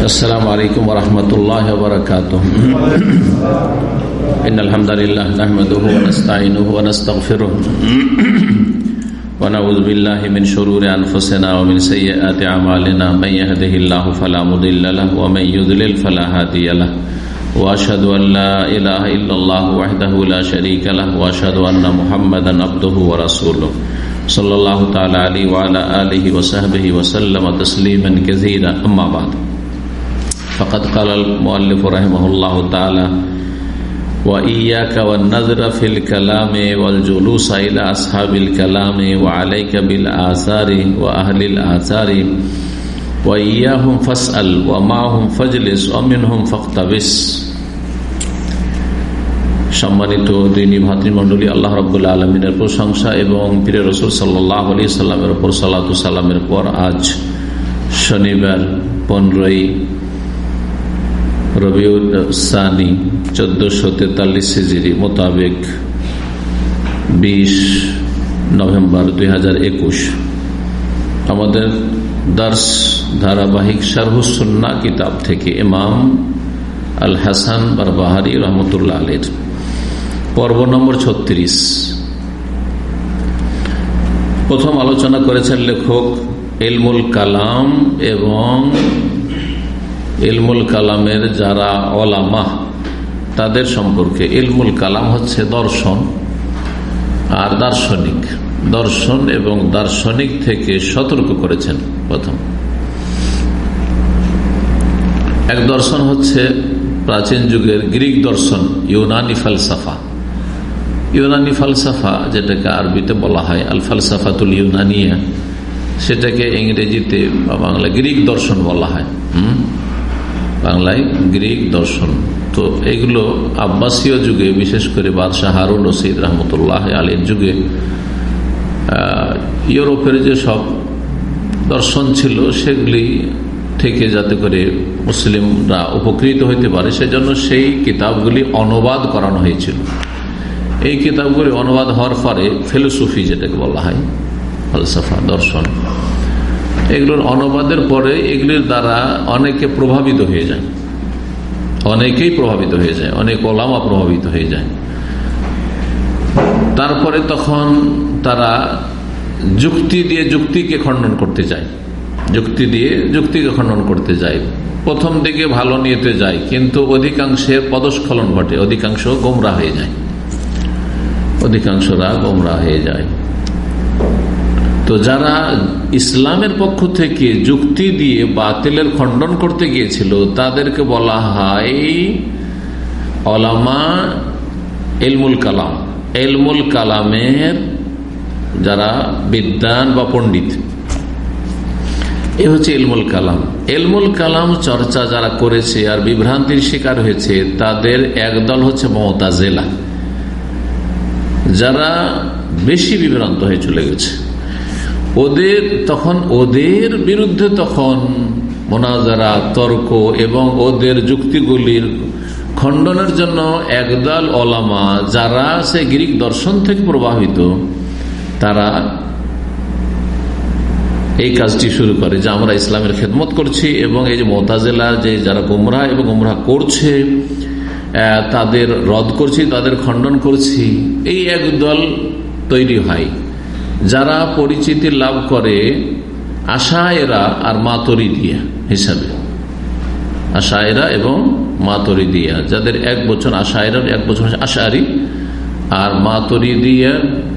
السلام عليكم ورحمة الله وبركاته. إن الحمد لله نحمده ونستعينه ونستغفره. ونعوذ بالله من شرور أنفسنا ومن سيئات أعمالنا. من يهده الله فلا مضل له ومن يضلل فلا هادي له. وأشهد أن لا إله إلا الله وحده لا شريك له. وأشهد أن محمدا عبده ورسوله. صلى الله تعالى عليه وعلى آله وصحبه وسلم تسليما كثيرا. أما بعد. فقد قال المؤلف رحمه الله تعالى وإياك والنظر في الكلام والجلوس إلى أصحاب الكلام وعليك بالآثار وأهل الآثار وإياهم فاسأل ومعهم فجلس ومنهم فاقتبس সম্মানিত দিনী ভাতৃমণ্ডলী আল্লাহ রব্বুল্লা আলমিনের প্রশংসা এবং প্রিয় রসুল সাল্লাহ আলি সাল্লামের ওপর সাল্লাতু সাল্লামের পর আজ শনিবার পনেরোই রবিউসানি চোদ্দশো তেতাল্লিশ সিজিরি মোতাবেক বিশ নভেম্বর দুই হাজার একুশ। আমাদের দার্স ধারাবাহিক শারহুসন্না কিতাব থেকে ইমাম আল হাসান বারবাহারি রহমতুল্লাহ আলের পর্ব নম্বর ছত্রিশ। প্রথম আলোচনা করেছেন লেখক এলমুল কালাম এবং ইলমুল কালামের যারা অলামা তাদের সম্পর্কে। ইলমুল কালাম হচ্ছে দর্শন আর দার্শনিক। দর্শন এবং দার্শনিক থেকে সতর্ক করেছেন প্রথম। এক দর্শন হচ্ছে প্রাচীন যুগের গ্রিক দর্শন, ইউনানি ফালসাফা। ইউনানি ফালসাফা, যেটাকে আরবিতে বলা হয় আল ফালসাফাতুল ইউনানিয়া, সেটাকে ইংরেজিতে বা বাংলা গ্রিক দর্শন বলা হয়। হম? বাংলায় গ্রিক দর্শন। তো এগুলো আব্বাসীয় যুগে, বিশেষ করে বাদশাহ হারুন রশিদ রহমতুল্লাহ আলীর যুগে ইউরোপের যে সব দর্শন ছিল, সেগুলি থেকে যাতে করে মুসলিমরা উপকৃত হইতে পারে, সেজন্য সেই কিতাবগুলি অনুবাদ করানো হয়েছিল। এই কিতাবগুলি অনুবাদ হওয়ার পরে ফিলোসফি, যেটাকে বলা হয়, ফলসাফা, দর্শন। এগুলোর অনুবাদের পরে এগুলির দ্বারা অনেকে প্রভাবিত হয়ে যায়। অনেকেই প্রভাবিত হয়ে যায়। অনেক ওলামা প্রভাবিত হয়ে যায়। তারপরে তখন তারা যুক্তি দিয়ে যুক্তিকে খণ্ডন করতে যায়। যুক্তি দিয়ে যুক্তিকে খণ্ডন করতে যায়। প্রথম দিকে ভালো নিয়েতে যায়, কিন্তু অধিকাংশের পদস্খলন ঘটে। অধিকাংশ গোমরা হয়ে যায়। অধিকাংশরা গোমরা হয়ে যায়। তো যারা ইসলামের পক্ষ থেকে যুক্তি দিয়ে বাতিলের খণ্ডন করতে গিয়েছিল, তাদেরকে বলা হয় এলমুল কালাম। এলমুল কালামের যারা বিদ্যান বা পণ্ডিত, এ হচ্ছে এলমুল কালাম। এলমুল কালাম চর্চা যারা করেছে আর বিভ্রান্তির শিকার হয়েছে, তাদের একদল হচ্ছে মমতাজেলা যারা বেশি বিভ্রান্ত হয়ে চলে গেছে। ওদের তখন, ওদের বিরুদ্ধে তখন মোনাজারা, তর্ক এবং ওদের যুক্তিগুলির খণ্ডনের জন্য একদল ওলামা যারা সে গ্রিক দর্শন থেকে প্রভাবিত, তারা এই কাজটি শুরু করে যে আমরা ইসলামের খেদমত করছি এবং এই যে মোতাজেলা, যে যারা গুমরা এবং গুমরা করছে তাদের রদ করছি, তাদের খণ্ডন করছি, এই একদল তৈরি হয়। যারা পরিচিতি লাভ করে আশায়রা আর মাতরি দিয়া হিসাবে। আশায়রা এবং মাতরি দিয়া। যাদের এক বছর আশায়রার এক বছর হচ্ছে আশারি আর মাতরি দিয়া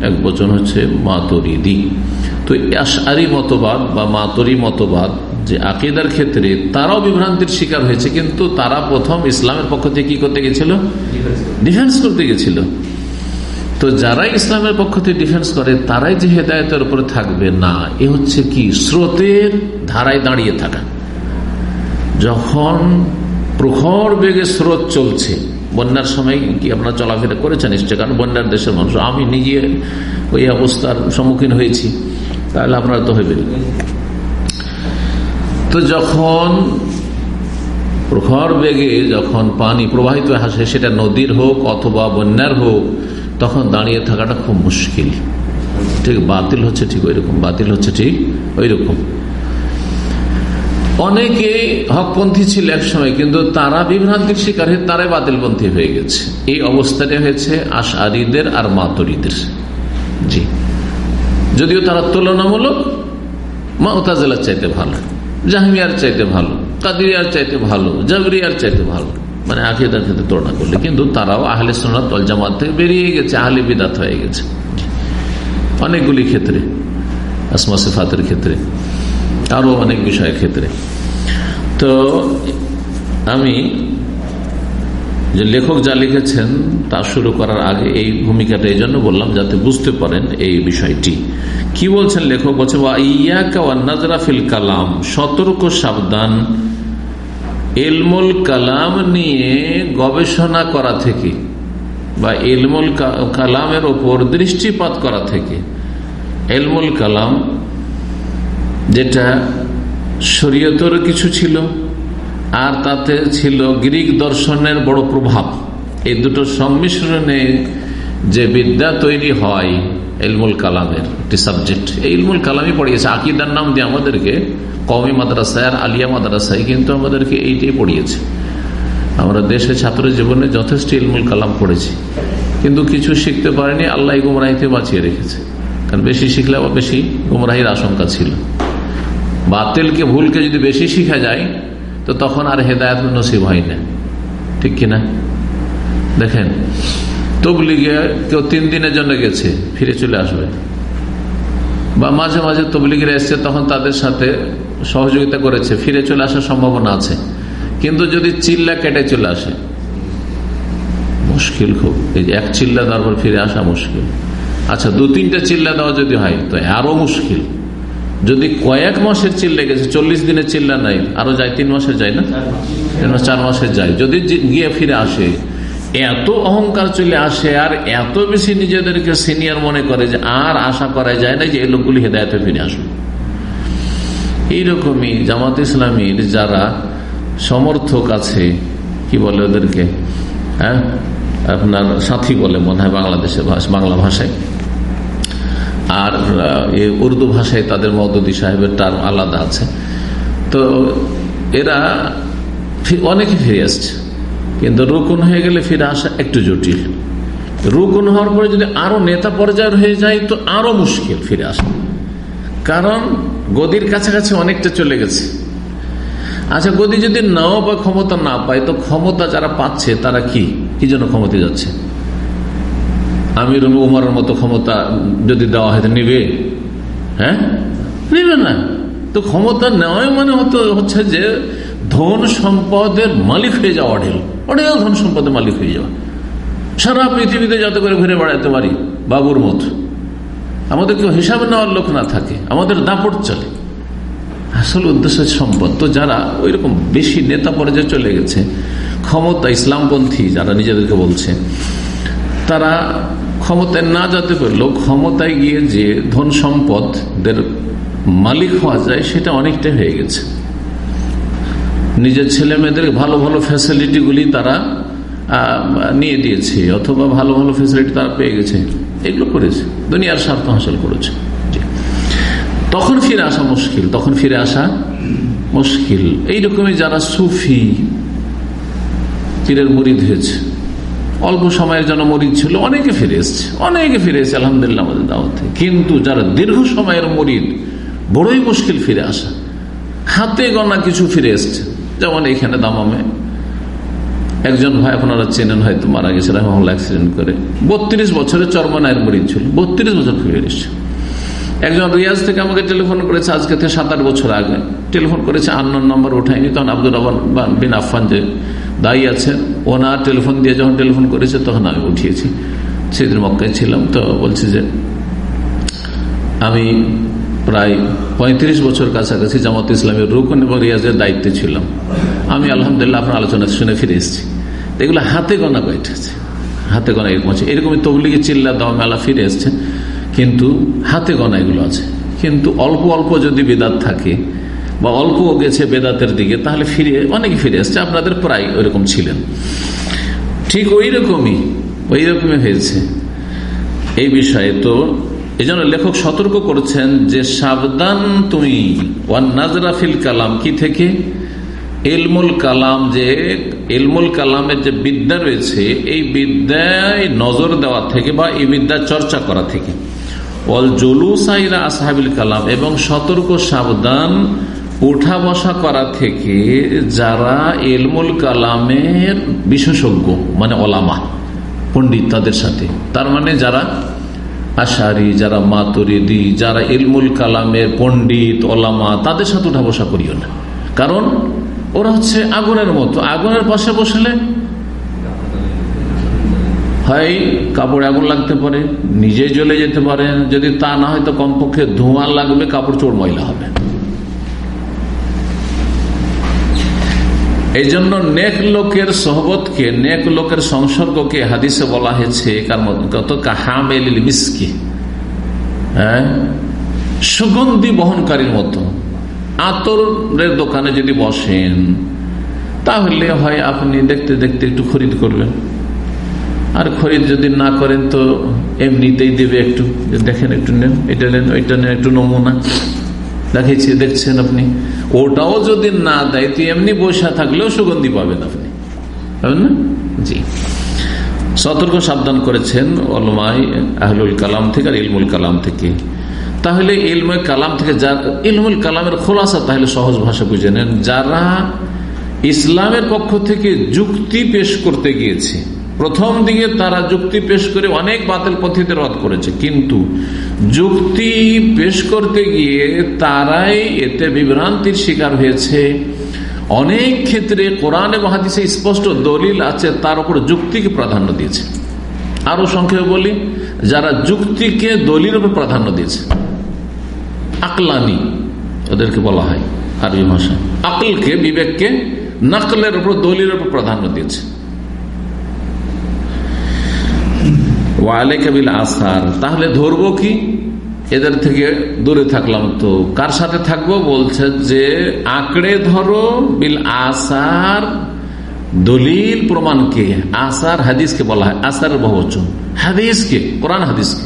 এক বছর হচ্ছে মাতরি দি। তো আশারি মতবাদ বা মাতরি মতবাদ যে আকিদার ক্ষেত্রে তারাও বিভ্রান্তির শিকার হয়েছে কিন্তু তারা প্রথম ইসলামের পক্ষ থেকে কি করতে গেছিল? ডিফেন্স করতে গেছিল। তো যারাই ইসলামের পক্ষ থেকে ডিফেন্স করে, তারাই যে হেদায়তের উপরে থাকবে না, এ হচ্ছে কি? স্রোতের ধারায় দাঁড়িয়ে থাকা। যখন প্রখর বেগে স্রোত চলছে, বন্যার সময় কি আপনারা চলাফেরা করেছেন নিশ্চয় কারণ বন্যার দেশের মানুষ। আমি নিজে ওই অবস্থার সম্মুখীন হয়েছি, তাহলে আপনারা তো হইবেন তো যখন প্রখর বেগে যখন পানি প্রবাহিত আসে, সেটা নদীর হোক অথবা বন্যার হোক তখন দাঁড়িয়ে থাকাটা খুব মুশকিল। ঠিক, বাতিল হচ্ছে ঠিক ওই রকম বাতিল হচ্ছে ঠিক ওই রকম অনেকে হকপন্থী ছিল এক সময়, কিন্তু তারা বিভ্রান্তির শিকার হয়ে তারাই বাতিলপন্থী হয়ে গেছে। এই অবস্থাটা হয়েছে আশারিদের আর মাতরিদের। জি। যদিও তারা তুলনামূলক মা ওতাজেলার চাইতে ভালো, জাহামিয়ার চাইতে ভালো, কাদিরিয়ার চাইতে ভালো, জাবরিয়ার চাইতে ভালো। মানে আকিদার ক্ষেত্রে তুলনা করলে। কিন্তু তারাও আহলে সোনাত জামাত থেকে বেরিয়ে গেছে, আহলে বিদাত হয়ে গেছে। অনেকগুলি ক্ষেত্রে, আসমা সিফাতের ক্ষেত্রে, আরও অনেক বিষয়ের ক্ষেত্রে। তো আমি যে লেখক যা লিখেছেন তা শুরু করার আগে এই ভূমিকাটা এই জন্য বললাম, যাতে বুঝতে পারেন এই বিষয়টি। কি বলছেন লেখক? বলছে নাজরাফিল কালাম সতর্ক সাবধান এলমুল কালাম নিয়ে গবেষণা করা থেকে বা এলমুল কালামের ওপর দৃষ্টিপাত করা থেকে। এলমুল কালাম যেটা শরীয়তের কিছু ছিল আর তাতে ছিল গ্রিক দর্শনের বড় প্রভাব। এই দুটো সংমিশ্রণে যে বিদ্যা তৈরি হয় এলমুল কালামের, একটি সাবজেক্ট এই ইলমুল কালামই পড়িয়েছে। আকিদার নাম দিয়ে আমাদেরকে কমি মাদ্রাসায় আর আলিয়া মাদ্রাসায় কিন্তু আমাদেরকে এইটাই পড়িয়েছে। আমরা দেশে ছাত্র জীবনে যথেষ্ট ইলমুল কালাম পড়েছি। কিন্তু কিছু শিখতে পারেনি, আল্লাহ গুমরাহিতে বাঁচিয়ে রেখেছে। কারণ বেশি শিখলে আবার বেশি গুমরাহির আশঙ্কা ছিল। বাতিলকে, ভুলকে যদি বেশি শিখা যায়, তো তখন আর হেদায়ত নসিব হয় না। ঠিক কিনা? দেখেন, তবলিগে কেউ তিন দিনের জন্য গেছে, ফিরে চলে আসবে। বা মাঝে মাঝে তবলিগিরা এসছে, তখন তাদের সাথে সহযোগিতা করেছে ফিরে চলে আসার সম্ভাবনা আছে। কিন্তু যদি চিল্লা কেটে চলে আসে মুশকিল খুব। এই এক চিল্লা দেওয়ার পর ফিরে আসা মুশকিল। আচ্ছা দু তিনটা চিল্লা দেওয়া যদি হয় তো আরও মুশকিল। যদি কয়েক মাসের চিল্লা গেছে চল্লিশ দিনের চিল্লা নাই আরও যায় তিন মাসের যায় না? চার মাসের যায়। যদি গিয়ে ফিরে আসে এত অহংকার চলে আসে আর এত বেশি নিজেদেরকে সিনিয়র মনে করে যে আর আশা করা যায় না যে এই লোকগুলি হেদায়তে ফিরে আসবে এইরকমই জামাত ইসলামীর যারা সমর্থক আছে, কি বলে ওদেরকে? হ্যাঁ? আপনার সাথী বলে মনে হয় বাংলাদেশে বাংলা ভাষায়। আর উর্দু ভাষায় তাদের মদদি সাহেবের টার্ম আলাদা আছে। তো এরা অনেকে ফিরে আসছে। কিন্তু রুকুন হয়ে গেলে ফিরে আসা একটু জটিল। রুকুন হওয়ার পরে যদি আরও নেতা পর্যায়ের হয়ে যায়, তো আরও মুশকিল ফিরে আসা। কারণ গদির কাছাকাছি অনেকটা চলে গেছে। আচ্ছা গদি যদি নাও বা ক্ষমতা না পায়, তো ক্ষমতা যারা পাচ্ছে, তারা কি? কি জন্য ক্ষমতা যাচ্ছে? আমির উমারের মতো ক্ষমতা যদি দেওয়া হয় নিবে? হ্যাঁ? নিবে না। তো ক্ষমতা নেওয়াই মানে হতো, হচ্ছে যে ধন সম্পদের মালিক হয়ে যাওয়া অঢেল। অঢেল ধন সম্পদের মালিক হয়ে যাওয়া। সারা পৃথিবীতে যাতে করে ঘুরে বেড়াতে পারি, বাবুর মত। আমাদের কেউ হিসাব নেওয়ার লোক না থাকে, আমাদের দাপট চলে। আসল উদ্দেশ্য সম্পদ। তো যারা ওই রকম বেশি নেতা পর্যায়ে চলে গেছে, ক্ষমতা ইসলামপন্থী যারা নিজেদেরকে বলছে, তারা ক্ষমতায় না যেতে পারলেও ক্ষমতায় গিয়ে যে ধন সম্পদের মালিক হওয়া যায়, সেটা অনেকটাই হয়ে গেছে। নিজের ছেলে মেয়েদের ভালো ভালো ফ্যাসিলিটিগুলি তারা নিয়ে দিয়েছে, অথবা ভালো ভালো ফ্যাসিলিটি তারা পেয়ে গেছে। এগুলো করেছে। দুনিয়ার স্বার্থ হাসিল করেছে। তখন ফিরে আসা মুশকিল, তখন ফিরে আসা মুশকিল। এইরকমই যারা সুফি, পীরের মরিদ হয়েছে। অল্প সময়ের জন্য মরিদ ছিল, অনেকে ফিরে এসছে। অনেকে ফিরে এসেছে, আলহামদুলিল্লাহ, আমাদের দাওয়াতে কিন্তু যারা দীর্ঘ সময়ের মরিদ, বড়ই মুশকিল ফিরে আসা। হাতে গনা কিছু ফিরে এসছে। যেমন এখানে দামামে একজন ভাই আপনারা চেনেন হয়তো মারা গেছে রহমল্লা অ্যাক্সিডেন্ট করে। বত্রিশ বছরের চর্মনায়ের মরিদ ছিল বত্রিশ বছর ফিরে এসছে। একজন রিয়াজ থেকে আমাকে টেলিফোন করেছে, আজকে থেকে সাত আট বছর আগে। টেলিফোন করেছে আন্ন নম্বর উঠায়নি তখন আব্দুর রহমান বিন আফান যে দায়ী আছেন, ওনার টেলিফোন দিয়ে যখন টেলিফোন করেছে, তখন আমি উঠিয়েছি। সেদিন মক্কায় ছিলাম। তো বলছি যে, আমি প্রায় পঁয়ত্রিশ বছর কাছাকাছি জামাত ইসলামের রুকন এবং রিয়াজের দায়িত্বে ছিলাম। আমি আলহামদুলিল্লাহ আপনার আলোচনা শুনে ফিরে এসেছি। এগুলো হাতে গোনা কয়েছে হাতে গোনা এরকম আছে। এরকমই তবলিগে চিল্লা দেওয়া মেলা ফিরে এসছে। কিন্তু হাতে গোনা এগুলো আছে। কিন্তু অল্প অল্প যদি বেদাত থাকে বা অল্প গেছে বেদাতের দিকে, তাহলে ফিরে, অনেকে ফিরে আসছে আপনাদের প্রায় ওইরকম ছিলেন। ঠিক ওই রকমই ওই রকমই হয়েছে। এই বিষয়ে তো এই জন্য লেখক সতর্ক করেছেন যে সাবধান তুমি। ওয়ান নাজরাফিল কালাম কি থেকে? এলমুল কালাম যে এলমুল কালামের যে বিদ্যা রয়েছে, এই বিদ্যায় নজর দেওয়া থেকে বা এই বিদ্যা চর্চা করা থেকে। আসহাবিল কালাম, এবং সতর্ক সাবধান উঠা বসা করা থেকে যারা এলমুল কালামের বিশেষজ্ঞ মানে ওলামা, পণ্ডিত তাদের সাথে। তার মানে যারা আশারি, যারা মাতরিদি, যারা ইলমুল কালামের পণ্ডিত, ওলামা, তাদের সাথে উঠা বসা করিও না। কারণ ওরা হচ্ছে আগুনের মতো। আগুনের পাশে বসলে হয় কাপড় আগুন লাগতে পারে, নিজে জ্বলে যেতে পারে, যদি তা না হয় তো কমপক্ষে ধোঁয়া লাগবে, কাপড় চোর ময়লা হবে। এই জন্য নেক লোকের সহবতকে, নেক লোকের সংসর্গকে হাদিসে বলা হয়েছে হ্যাঁ? সুগন্ধি বহনকারীর মতো। আতরের দোকানে যদি বসেন, তাহলে হয় আপনি দেখতে দেখতে একটু খরিদ করবেন। আর খরিদ যদি না করেন তো এমনিতেই দেবে একটু। দেখেন একটু নেন, এটা নেন, ওইটা নেন, একটু নমুনা। দেখেছি দেখছেন আপনি। ওটাও যদি না দেয়, তো এমনি বসে থাকলেও সুগন্ধি পাবেন আপনি। না? জি। সতর্ক সাবধান করেছেন অলমাই আহলুল কালাম থেকে আর ইলমুল কালাম থেকে। তাহলে ইলমুল কালাম থেকে যার ইলমুল কালামের খোলাসা তাহলে সহজ ভাষা বুঝে নেন। যারা ইসলামের পক্ষ থেকে যুক্তি পেশ করতে গিয়েছে, প্রথম দিকে তারা যুক্তি পেশ করে অনেক বাতিল পথিতে রদ করেছে, কিন্তু যুক্তি পেশ করতে গিয়ে তারাই এতে বিভ্রান্তির শিকার হয়েছে। অনেক ক্ষেত্রে কোরআন এবং হাদিসে স্পষ্ট দলিল আছে, তার উপর যুক্তিকে প্রাধান্য দিয়েছে। আরও সংক্ষেপে বলি, যারা যুক্তিকে দলিল উপর প্রাধান্য দিয়েছে আকলানি ওদেরকে বলা হয় আরবি ভাষা আকলকে, বিবেককে নকলের উপর, দলিলের উপর প্রাধান্য দিয়েছে। ওয়ালে আসার, তাহলে ধরবো কি? এদের থেকে দূরে থাকলাম তো। কার সাথে থাকব? বলছে যে, আঁকড়ে ধরো বিল আসার দলিল প্রমাণকে। আসার হাদিসকে বলা হয়, আসার বহুবচন। হাদিসকে, কোরআন হাদিসকে।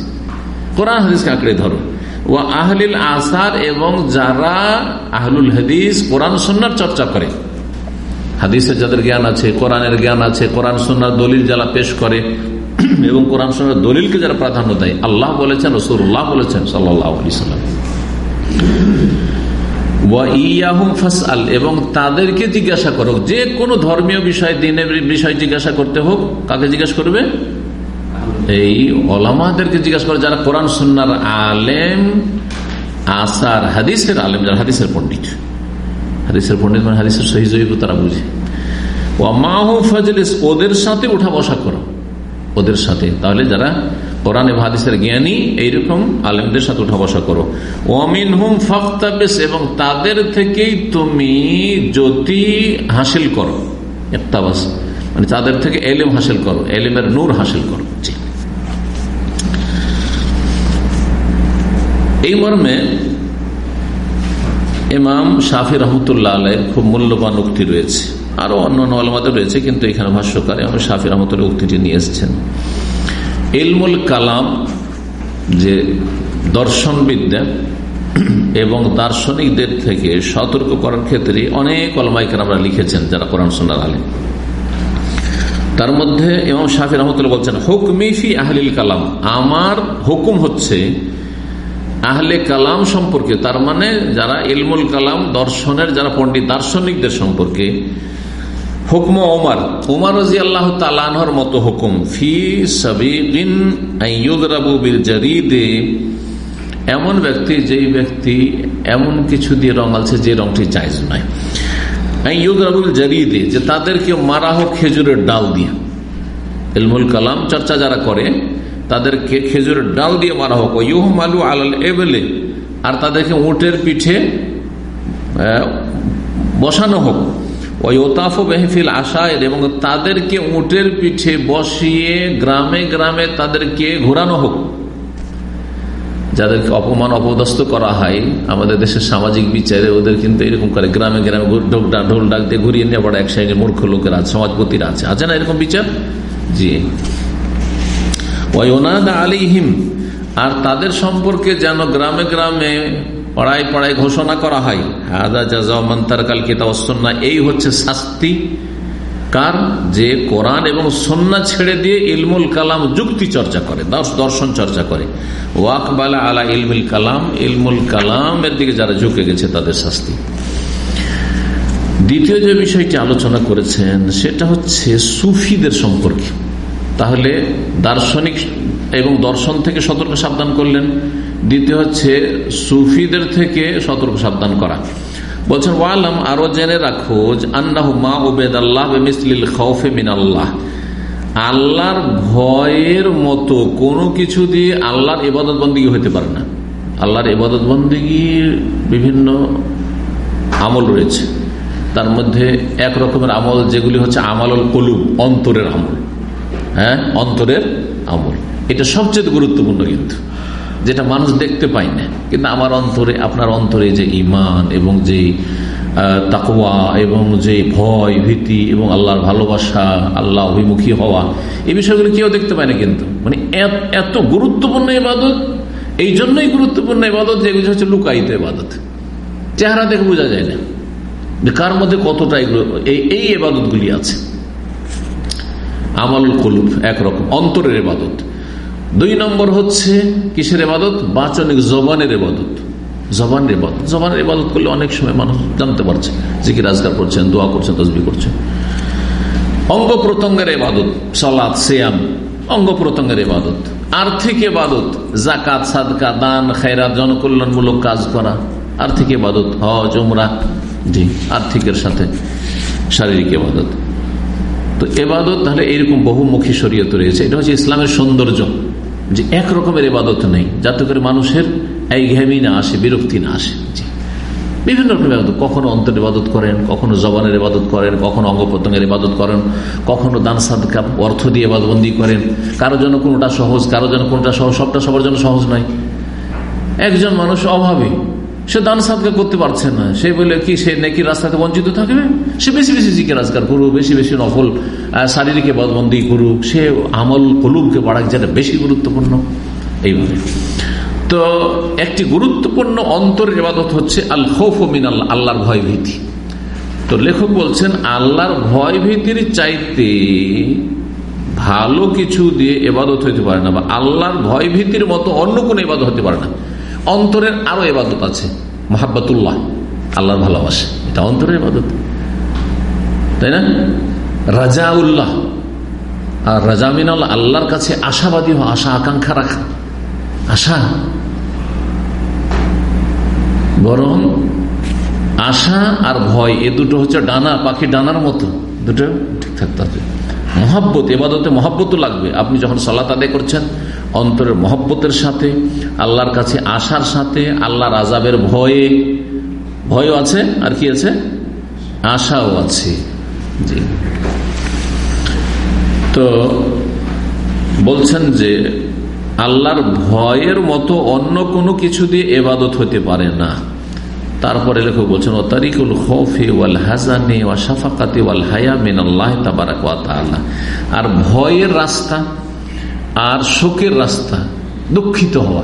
কোরআন হাদিসকে আঁকড়ে ধরো। ও আহলিল আসার এবং যারা আহলুল হাদিস, কোরআন সন্ন্যার চর্চা করে। হাদিসের যাদের জ্ঞান আছে, কোরআনের জ্ঞান আছে, কোরআন সন্ন্যার দলিল যারা পেশ করে, এবং কোরআন সন্ন্যার দলিলকে যারা প্রাধান্য দেয়, আল্লাহ বলেছেন রসুল্লাহ বলেছেন সাল্লাহ আলি সাল্লাম। এবং তাদেরকে জিজ্ঞাসা করো যে কোনো ধর্মীয় বিষয়, দিনের বিষয় জিজ্ঞাসা করতে হোক, কাকে জিজ্ঞাসা করবে? এই ওলামাদেরকে জিজ্ঞাসা করে যারা কোরআন সন্ন্যার আলেম, আসার, হাদিসের আলেম, যারা হাদিসের পণ্ডিত। হাদিসের পণ্ডিত মানে হাদিসের সহি জৈব তারা বুঝে। ওদের সাথে উঠা বসা করো। ওদের সাথে। তাহলে যারা কোরআন হাদিসের জ্ঞানী, এইরকম আলেমদের সাথে উঠা বসা করো। ওয়ামিন হুম ফখতাবেস, এবং তাদের থেকেই তুমি জ্যোতি হাসিল করো, একটাবাস। মানে তাদের থেকে এলিম হাসিল করো, এলিমের নূর হাসিল করো। জি। এই মর্মে ইমাম শাফি রহমতুল্লাহ আলের খুব মূল্যবান উক্তি রয়েছে। আরও অন্যান্য আলমাদের রয়েছে, কিন্তু এখানে ভাষ্যকার এবং শাফি রহমতুল্লাহ উক্তিটি নিয়ে এসছেন ইলমুল কালাম যে দর্শনবিদ্যা এবং দার্শনিকদের থেকে সতর্ক করার ক্ষেত্রে অনেক অলমাইকার আমরা লিখেছেন যারা কোরআন সোনার আলী তার মধ্যে এবং শাফি রহমতুল্লাহ বলছেন হুকমিফি আহলিল কালাম। আমার হুকুম হচ্ছে আহলে কালাম সম্পর্কে, তার মানে যারা ইলমুল কালাম দর্শনের, যারা পণ্ডিত দার্শনিকদের সম্পর্কে, হুকম ওমার উমার রাজি আল্লাহ তালানহর মতো হুকুম, ফি জারিদে, এমন ব্যক্তি যেই ব্যক্তি এমন কিছু দিয়ে রং আলছে যে রংটি জায়জ নয়। যে তাদেরকে মারা হোক খেজুরের ডাল দিয়ে। ইলমুল কালাম চর্চা যারা করে তাদেরকে খেজুরের ডাল দিয়ে মারা হোক। ইউহ মালু আলাল এবেলে। আর তাদেরকে উটের পিঠে বসানো হোক। ওই ওতাফ মেহফিল আশায়ের এবং তাদেরকে উটের পিঠে বসিয়ে গ্রামে গ্রামে তাদেরকে ঘোরানো হোক। যাদেরকে অপমান অপদস্থ করা হয়, আমাদের দেশের সামাজিক বিচারে ওদের কিন্তু এরকম করে গ্রামে গ্রামে ঢোল ডাক দিয়ে ঘুরিয়ে নিয়ে পড়ে এক সাইডে মূর্খ লোকের আছে সমাজপতির আছে। আছে না এরকম বিচার? জি। আলিহিম আর তাদের সম্পর্কে যেন গ্রামে গ্রামে পড়াই পড়াই ঘোষণা করা হয়। কিতাবসন্না এই হচ্ছে শাস্তি। কার? যে কোরআন এবং সন্না ছেড়ে দিয়ে ইলমুল কালাম যুক্তি চর্চা করে দর্শন চর্চা করে। ওয়াকবালা আলা ইলমুল কালাম, ইলমুল কালামের দিকে যারা ঝুঁকে গেছে তাদের শাস্তি। দ্বিতীয় যে বিষয়টি আলোচনা করেছেন, সেটা হচ্ছে সুফিদের সম্পর্কে। তাহলে দার্শনিক এবং দর্শন থেকে সতর্ক সাবধান করলেন। দ্বিতীয় হচ্ছে সুফিদের থেকে সতর্ক সাবধান করা। বলছেন, ওয়ালাম আরও জেনে রাখো মা ওবেদ আল্লাহ মিন আল্লাহ আল্লাহর ভয়ের মতো কোনো কিছু দিয়ে আল্লাহর ইবাদত বন্দীগী হতে পারে না। আল্লাহর ইবাদত বন্দীগীর বিভিন্ন আমল রয়েছে। তার মধ্যে এক রকমের আমল যেগুলি হচ্ছে আমাল কলুব, অন্তরের আমল। হ্যাঁ? অন্তরের আমল। এটা সবচেয়ে গুরুত্বপূর্ণ কিন্তু। যেটা মানুষ দেখতে পায় না। কিন্তু আমার অন্তরে, আপনার অন্তরে যে ইমান এবং যে তাকুয়া এবং যে ভয়, ভীতি এবং আল্লাহর ভালোবাসা, আল্লাহ অভিমুখী হওয়া, এই বিষয়গুলো কেউ দেখতে পায় না কিন্তু। মানে এত গুরুত্বপূর্ণ ইবাদত, এই জন্যই গুরুত্বপূর্ণ ইবাদত যেগুলো হচ্ছে লুকায়িত ইবাদত। চেহারা দেখে বোঝা যায় না। কার মধ্যে কতটা এগুলো, এই এই এবাদতগুলি আছে। আমাল কলুফ একরকম অন্তরের এবাদত দুই নম্বর হচ্ছে কিসের এবাদত বাচনিক জবানের এবাদত জবানের এবাদত জবানের এবাদত করলে অনেক সময় মানুষ জানতে পারছে যে কি রাজগার করছেন, দোয়া করছেন তসবি করছেন। অঙ্গ প্রত্যঙ্গের এবাদত সলাদ সেয়াম, অঙ্গ প্রত্যঙ্গের এবাদত আর্থিক এবাদত জাকাত সাদকা, দান, খায়রাত, জনকল্যাণমূলক কাজ করা। আর্থিক এবাদত হজ, উমরা, জি, আর্থিকের সাথে শারীরিক এবাদত তো এবাদত তাহলে এরকম বহুমুখী শরীয়ত রয়েছে। এটা হচ্ছে ইসলামের সৌন্দর্য, যে এক রকমের এবাদত নেই। যাতে করে মানুষের এই ঘেমি না আসে, বিরক্তি না আসে। বিভিন্ন রকমের ইবাদত কখনো অন্তর ইবাদত করেন, কখনো জবানের ইবাদত করেন, কখনো অঙ্গ প্রত্যঙ্গের ইবাদত করেন, কখনো দান সাদকা, অর্থ দিয়ে ইবাদবন্দি করেন। কারও জন্য কোনোটা সহজ, কারও জন্য কোনোটা সহজ, সবটা সবার জন্য সহজ নয়। একজন মানুষ অভাবে সে দান সাদকা করতে পারছে না। সে বলে কি, সে নাকি রাস্তাতে বঞ্চিত থাকবে? সে বেশি বেশি জিকে রাজগার করুক, বেশি বেশি নফল শারীরিক বদবন্দি করুক, সে আমল কলুবকে বাড়াক যেটা বেশি গুরুত্বপূর্ণ। এইভাবে। তো একটি গুরুত্বপূর্ণ অন্তর এবাদত হচ্ছে আল খৌফ আল্লাহ আল্লাহর ভয় ভীতি তো লেখক বলছেন, আল্লাহর ভয় ভীতির চাইতে ভালো কিছু দিয়ে এবাদত হইতে পারে না বা আল্লাহর ভয় ভীতির মতো অন্য কোনো এবাদত হতে পারে না। অন্তরের আরও এবাদত আছে। মোহাব্বতুল্লাহ, আল্লাহর ভালোবাসে। এটা অন্তরের এবাদত তাই না? রাজা উল্লাহ আর রাজামিন আল্লাহ, আল্লাহর কাছে আশাবাদী হওয়া, আশা, আকাঙ্ক্ষা রাখা। আশা। বরং আশা আর ভয়, এ দুটো হচ্ছে ডানা, পাখি ডানার মতো। দুটো ঠিক থাকতে হবে। মহাব্বত, এবাদতে মহাব্বত লাগবে। আপনি যখন সলাত আদায় করছেন অন্তরের মহব্বতের সাথে, আল্লাহর কাছে আসার সাথে, আল্লাহর আজাবের ভয়ে, ভয়ও আছে, আর কি আছে? আশাও আছে। জি। তো বলছেন যে, আল্লাহর ভয়ের মতো অন্য কোনো কিছু দিয়ে এবাদত হতে পারে না। তারপরে লেখক বলছেন, ও তারিকুল খফে ওয়াল হাজানে ওয়া সাফাকাতে ওয়াল হায়া মিন আল্লাহ তাবারাক ওয়া তাআলা। আর ভয়ের রাস্তা আর শোকের রাস্তা, দুঃখিত হওয়া।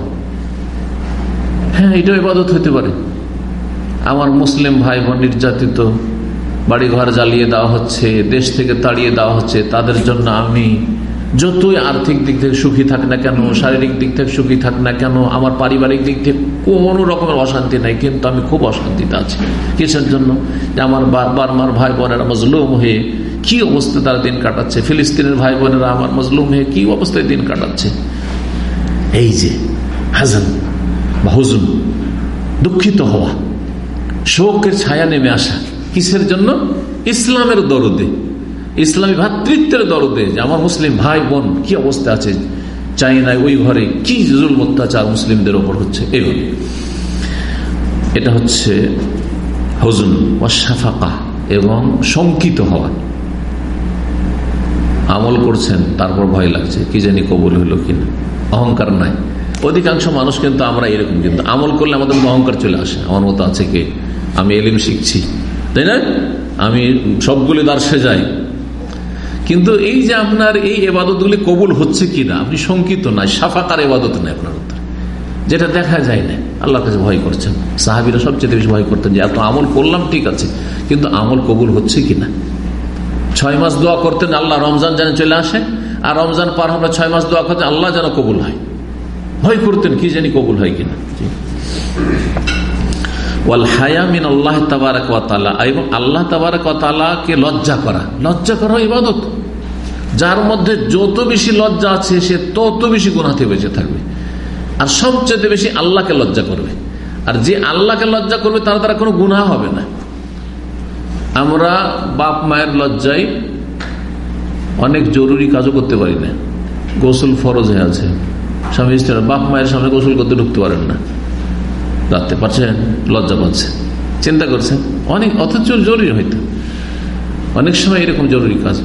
হ্যাঁ এটাও ইবাদত হতে পারে। আমার মুসলিম ভাই বোন নির্যাতিত, বাড়িঘর জ্বালিয়ে দেওয়া হচ্ছে, দেশ থেকে তাড়িয়ে দেওয়া হচ্ছে, তাদের জন্য আমি যতই আর্থিক দিক থেকে সুখী থাক না কেন, শারীরিক দিক থেকে সুখী থাক না কেন, আমার পারিবারিক দিক থেকে কোনো রকমের অশান্তি নাই, কিন্তু আমি খুব অশান্তিতে আছি। কিসের জন্য? আমার বারমার ভাই বোনেরা মজলুম হয়ে কি অবস্থা তারা দিন কাটাচ্ছে? ফিলিস্তিনের ভাই বোনেরা আমার মজলুম হয়ে কি অবস্থায় দিন কাটাচ্ছে? এই যে হাজান বা হুজুন দুঃখিত হওয়া, শোকের ছায়া নেমে আসা, কিসের জন্য? ইসলামের দরদে, ইসলামী ভাতৃত্বের দরদে যে আমার মুসলিম ভাই বোন কি অবস্থা আছে চাইনায় ওই ঘরে কি জুল অত্যাচার মুসলিমদের ওপর হচ্ছে? এইভাবে এটা হচ্ছে হজুন ওয়াশাফাকা এবং শঙ্কিত হওয়া। আমল করছেন, তারপর ভয় লাগছে, কি জানি কবুল হইল কিনা। অহংকার নাই। অধিকাংশ মানুষ কিন্তু আমরা এরকম, কিন্তু আমল করলে আমাদের অহংকার চলে আসে। আমার মতো আছে কে? আমি এলিম শিখছি। তাই না? আমি সবগুলি দার্সে যাই। কিন্তু এই যে আপনার এই এবাদতগুলি কবুল হচ্ছে কিনা, আপনি শঙ্কিত নাই। সাফাকার এবাদত নেই আপনার উত্তর যেটা দেখা যায় না, আল্লাহর কাছে ভয় করছেন। সাহাবিরা সবচেয়ে বেশি ভয় করতেন যে, এত আমল করলাম, ঠিক আছে। কিন্তু আমল কবুল হচ্ছে কিনা? ছয় মাস দোয়া করতেন, আল্লাহ রমজান যেন চলে আসে। আর রমজান পার হবে ছয় মাস দোয়া করতেন, আল্লাহ যেন কবুল হয়। ভয় করতেন, কি জানি কবুল হয় কিনা। আল্লাহ এবং আল্লাহ লজ্জা করা। লজ্জা করা যার মধ্যে যত বেশি লজ্জা আছে, সে তত বেশি বেঁচে থাকবে। আর সবচেয়ে বেশি আল্লাহকে লজ্জা করবে। আর যে আল্লাহকে লজ্জা করবে, তার দ্বারা কোনো গুণা হবে না। আমরা বাপ মায়ের লজ্জায় অনেক জরুরি কাজও করতে পারি না। গোসল ফরজ হয়ে আছে। স্বামী স্ত্রী, বাপ মায়ের সামনে গোসল করতে ঢুকতে পারেন না। রাখতে পারছেন লজ্জা পাচ্ছে। চিন্তা করছেন, অনেক, অথচ জরুরি হয়তো। অনেক সময় এরকম জরুরি কাজ।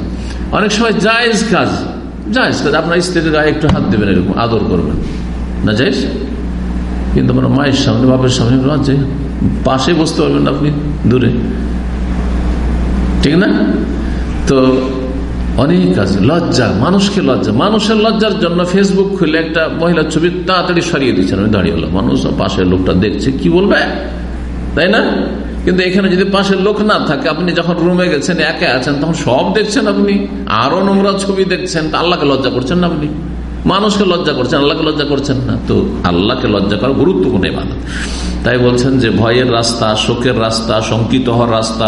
অনেক সময় জায়েজ কাজ। জায়েজ কাজ, আপনার স্ত্রীর গায়ে একটু হাত দেবেন এরকম, আদর করবেন। না জায়েজ? কিন্তু আমরা মায়ের সামনে, বাপের সামনে লজ্জে পাশে বসতে পারবেন আপনি, দূরে। ঠিক না? তো অনেক কাজ লজ্জা, মানুষকে লজ্জা, মানুষের লজ্জার জন্য ফেসবুক খুলে একটা মহিলার ছবি তাড়াতাড়ি সরিয়ে দিচ্ছেন আমি দাঁড়িয়ে হলো মানুষ পাশের লোকটা দেখছে, কি বলবে? তাই না? কিন্তু এখানে যদি পাশের লোক না থাকে, আপনি যখন রুমে গেছেন, একে আছেন, তখন সব দেখছেন আপনি, আরও নোংরা ছবি দেখছেন, তা আল্লাহকে লজ্জা করছেন না আপনি? মানুষকে লজ্জা করছেন, আল্লাহকে লজ্জা করছেন না। তো আল্লাহকে লজ্জা করা গুরুত্বপূর্ণ ইবাদত। তাই বলছেন যে ভয়ের রাস্তা, শোকের রাস্তা, শঙ্কিত হওয়ার রাস্তা,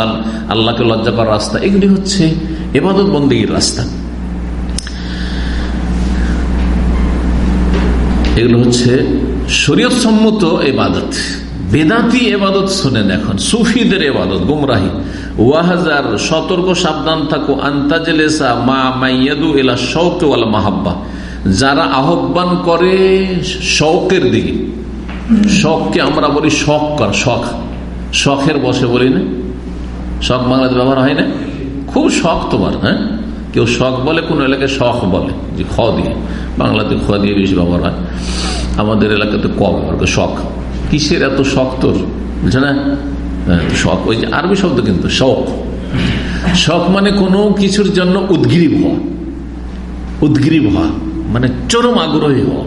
আল্লাহকে লজ্জা করার রাস্তা, এগুলি হচ্ছে এবাদত বন্দীর রাস্তা। এগুলো হচ্ছে শরীয়ত সম্মত এবাদত বেদাতি এবাদত শোনেন এখন, সুফিদের এবাদত গুমরাহি। ওয়াহাজার, সতর্ক সাবধান থাকো, আন্তাজেলেসা মা মাইয়াদু এলা শৌক ওয়ালা মাহাব্বা। যারা আহ্বান করে শখের দিকে। শখকে আমরা বলি শখ কর শখ শখের বসে বলি না। শখ বাংলাতে ব্যবহার হয় না। খুব শখ তোমার হ্যাঁ? কেউ শখ বলে কোন এলাকায় শখ বলে যে খ দিয়ে। বাংলাতে খ দিয়ে বেশি ব্যবহার হয়। আমাদের এলাকাতে ক ব্যবহার করে শখ কিসের এত শখ তোর? বুঝছে না? হ্যাঁ, শখ ওই যে আরবি শব্দ কিন্তু শখ শখ মানে কোনো কিছুর জন্য উদ্গ্রীব হওয়া। উদ্গ্রীব হওয়া। মানে চরম আগ্রহী হওয়া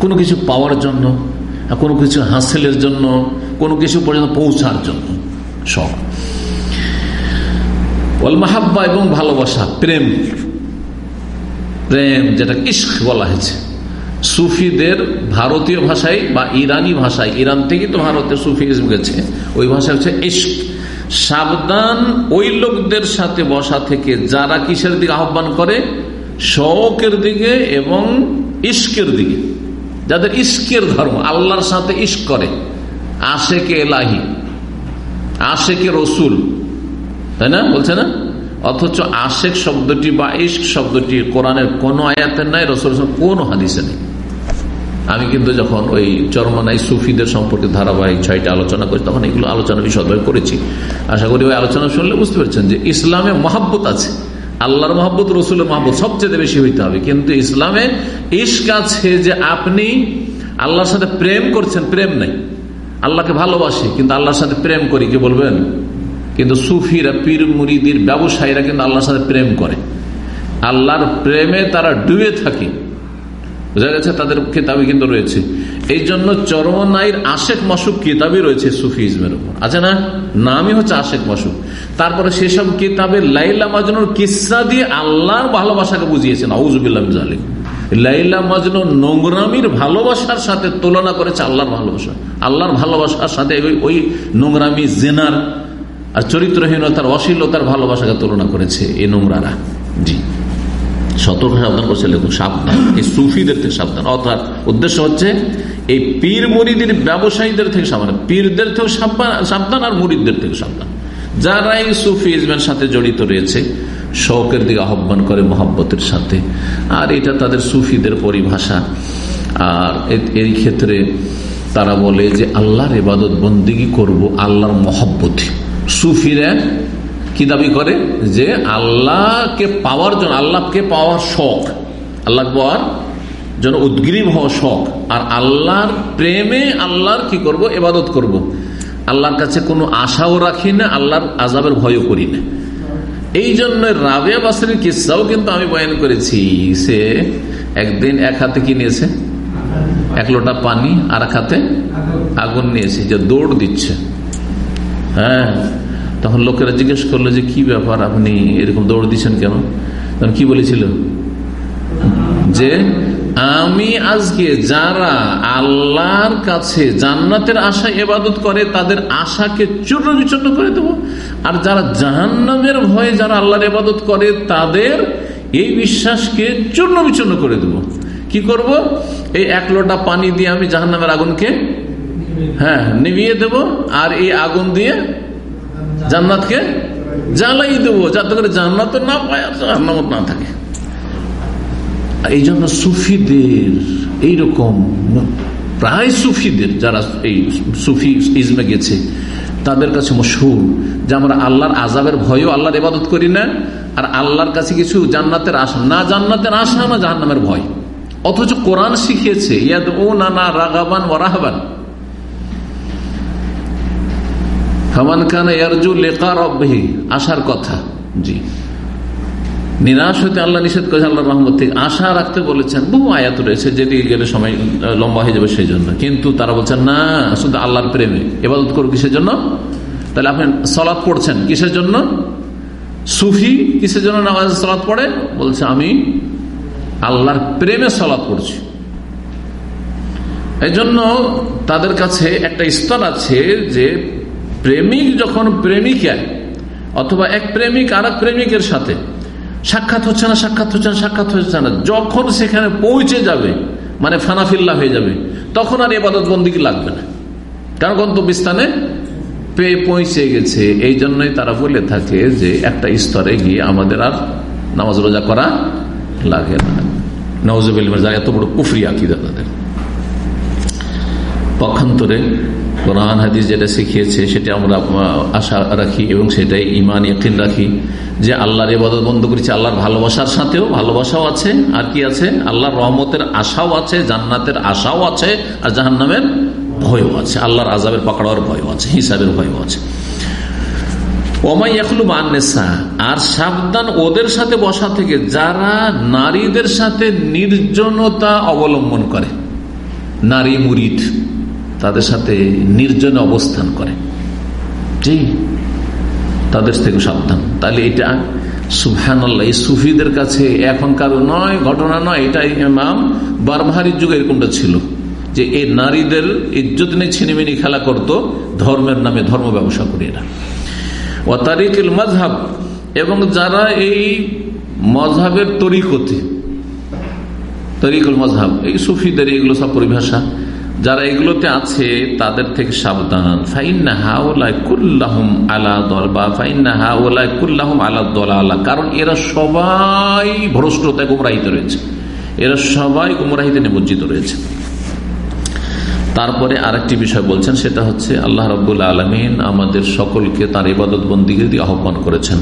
কোনো কিছু পাওয়ার জন্য কোনো কিছু হাসিলের জন্য, কোনো কিছু পর্যন্ত পৌঁছার জন্য। শখ ওয়াল মাহাব্বা এবং ভালোবাসা, প্রেম। প্রেম যেটা ইস্ক বলা হয়েছে। সুফিদের ভারতীয় ভাষায় বা ইরানি ভাষায়, ইরান থেকে তো ভারতে সুফিজম গেছে, ওই ভাষা হচ্ছে ইস্ক সাবধান ওই লোকদের সাথে বসা থেকে যারা কিসের দিকে আহ্বান করে? শখের দিকে এবং ইস্কের দিকে। যাদের ইস্কের ধর্ম, আল্লাহর সাথে ইস্ক করে। আশেকে এলাহি, আশেকে রসুল। তাই না? বলছে না? অথচ আশেক শব্দটি বা ইস্ক শব্দটি কোরআনের কোন আয়াতের নাই রসুল কোন হাদিসে নেই। আমি কিন্তু যখন ওই চরমানাই সুফিদের সম্পর্কে ধারাবাহিক ছয়টা আলোচনা করি, তখন এগুলো আলোচনা বিশদভাবে করেছি। আশা করি ওই আলোচনা শুনলে বুঝতে পারছেন যে ইসলামে মহাব্বত আছে। আল্লাহর মহাব্বত, রসুলের মহাব্বত সবচেয়ে বেশি হইতে হবে। কিন্তু ইসলামে ইস্ক আছে যে আপনি আল্লাহর সাথে প্রেম করছেন, প্রেম নাই। আল্লাহকে ভালোবাসে, কিন্তু আল্লাহর সাথে প্রেম করি, কি বলবেন? কিন্তু সুফিরা, পীর, মুরিদির, ব্যবসায়ীরা কিন্তু আল্লাহর সাথে প্রেম করে। আল্লাহর প্রেমে তারা ডুবে থাকে। বোঝা গেছে তাদের কিতাবই কিন্তু রয়েছে। এই জন্য চরমনাইর আশেক মাসুক কিতাবই রয়েছে সুফি ইজমের উপর। আছে না? নামই হচ্ছে আশেক মাসুক তারপরে সেসব কিতাবে লাইলা মাজনুর কিসা দিয়ে আল্লাহর ভালোবাসাকে বুঝিয়েছেন। আউজুবিল্লাহ জালিম লাইলা মাজনু নোংরামির ভালোবাসার সাথে তুলনা করেছে আল্লাহর ভালোবাসা। আল্লাহর ভালোবাসার সাথে ওই নোংরামি, জেনার আর চরিত্রহীনতার, অশ্লীলতার ভালোবাসাকে তুলনা করেছে এই নোংরারা। জি। সতর্ক সাবধান করছে লেখক সাবধান। এই সুফিদের থেকে সাবধান। অর্থাৎ উদ্দেশ্য হচ্ছে, এই পীর মরিদের ব্যবসায়ীদের থেকে সাবধান। পীরদের থেকেও সাবধান আর মুরিদদের থেকে সাবধান। যারা এই সুফি সুফিজমের সাথে জড়িত রয়েছে শখের দিকে আহ্বান করে মহাব্বতের সাথে। আর এটা তাদের সুফিদের পরিভাষা। আর এই ক্ষেত্রে তারা বলে যে, আল্লাহর এবাদত বন্দিগি করব, আল্লাহর মহব্বতী। সুফিরা কি দাবি করে? যে আল্লাহকে পাওয়ার জন্য, আল্লাহকে পাওয়ার শখ আল্লাহ পাওয়ার জন্য উদ্গ্রীব হওয়া শখ, আর আল্লাহর প্রেমে আল্লাহর কি করব? এবাদত করব। আল্লাহর কাছে কোনো আশাও রাখি না, আল্লাহর আজাবের ভয়ও করি না। এই জন্য রাবিয়া বাসের কিসাও কিন্তু আমি বয়ান করেছি, সে একদিন এক হাতে কি নিয়েছে? এক লোটা পানি, আর এক হাতে আগুন নিয়েছে, যে দৌড় দিচ্ছে। হ্যাঁ। তখন লোকেরা জিজ্ঞেস করল যে, কি ব্যাপার আপনি এরকম দৌড় দিচ্ছেন কেন? তখন কি বলেছিল? যে, আমি আজকে যারা আল্লাহর কাছে জান্নাতের আশা এবাদত করে, তাদের আশাকে চূর্ণ বিচূর্ণ করে দেব। আর যারা জাহান্নামের ভয়ে যারা আল্লাহর এবাদত করে, তাদের এই বিশ্বাসকে চূর্ণ বিচূর্ণ করে দেব। কি করব? এই এক লোটা পানি দিয়ে আমি জাহান্নামের আগুনকে হ্যাঁ নিভিয়ে দেব। আর এই আগুন দিয়ে জান্নাতকে জ্বালাই দেবো, যাতে করে জান্নাত না পায় আর জাহান্নামত না থাকে। এই জন্য সুফিদের, এইরকম প্রায় সুফিদের যারা এই সুফি ইজমে গেছে, তাদের কাছে মশহুর যে আমরা আল্লাহর আজাবের ভয়ও আল্লাহর ইবাদত করি না, আর আল্লাহর কাছে কিছু জান্নাতের আশা, না জান্নাতের আশা, না জাহান্নামের ভয়। অথচ কোরআন শিখিয়েছে ইয়াদ ও নানা রাগাবান ও রাহবান। হামান খান ইয়ারজু লেকার অব্বাহি আসার কথা। জি। নিরাশ হইতে আল্লাহ নিষেধ করেছে আল্লাহ রহমত থেকে। আশা রাখতে বলেছেন, বহু আয়াত রয়েছে যেদিকে গেলে সময় লম্বা হয়ে যাবে সেই জন্য কিন্তু তারা বলছেন, না, শুধু আল্লাহর প্রেমে। এবাদত করো কিসের জন্য? তাহলে আপনি সলাৎ পড়ছেন কিসের জন্য? সুফি কিসের জন্য নামাজ সলাৎ পড়ে? বলছে, আমি আল্লাহর প্রেমে সলাৎ পড়ছি। এই জন্য তাদের কাছে একটা স্তর আছে যে প্রেমিক যখন প্রেমিকা, অথবা এক প্রেমিক আর এক প্রেমিকের সাথে, সাক্ষাৎ হচ্ছে না, সাক্ষাৎ হচ্ছে না, সাক্ষাৎ হচ্ছে না, যখন সেখানে পৌঁছে যাবে মানে ফানাফিল্লা হয়ে যাবে, তখন আর এবাদত বন্দী লাগবে না? কারণ গন্তব্যস্থানে পেয়ে পৌঁছে গেছে। এই জন্যই তারা বলে থাকে যে একটা স্তরে গিয়ে আমাদের আর নামাজ রোজা করা লাগে না। নওয়াজ এত বড় কুফরি আকিদা তাদের। পক্ষান্তরে কোরআন হাদিস যেটা শিখিয়েছে, সেটা আমরা আশা রাখি এবং সেটাই ইমান ইয়কিন রাখি যে আল্লাহর এবাদত বন্ধ করেছে, আল্লাহর ভালোবাসার সাথেও ভালোবাসাও আছে। আর কি আছে? আল্লাহর রহমতের আশাও আছে, জান্নাতের আশাও আছে, আর জাহান্নামের ভয়ও আছে। আল্লাহর আজাবের পাকড়ার ভয়ও আছে, হিসাবের ভয়ও আছে। আর সাবধান ওদের সাথে বসা থেকে যারা নারীদের সাথে নির্জনতা অবলম্বন করে। নারী মুরিদ তাদের সাথে নির্জনে অবস্থান করে। জি, তাদের থেকে সাবধান। তাহলে এটা সুফহানাল্লাহ এই সুফিদের কাছে এখনকার নয়, ঘটনা নয়, এটাই ইমাম বারভারির যুগে এরকমটা ছিল। যে এই নারীদের ইজ্জত নিয়ে ছিনিমিনি খেলা করত, ধর্মের নামে ধর্ম ব্যবসা করে এরা। ও তারিকুল মজহাব এবং যারা এই মজহাবের তরিকতে, তরিকুল মজহাব এই সুফিদের এগুলো সব পরিভাষা। যারা এগুলোতে আছে, তাদের থেকে সাবধান কুল্লাহম আলা দল বা কুল্লাহম কারণ এরা সবাই ভ্রষ্টতায় গুমরাহিত রয়েছে। এরা সবাই গুমরাহিতে নিমজ্জিত রয়েছে। তারপরে আরেকটি বিষয় বলছেন, সেটা হচ্ছে আল্লাহ রবুল্লা আলমিন আমাদের সকলকে তার ইবাদত বন্দীকে আহ্বান করেছেন।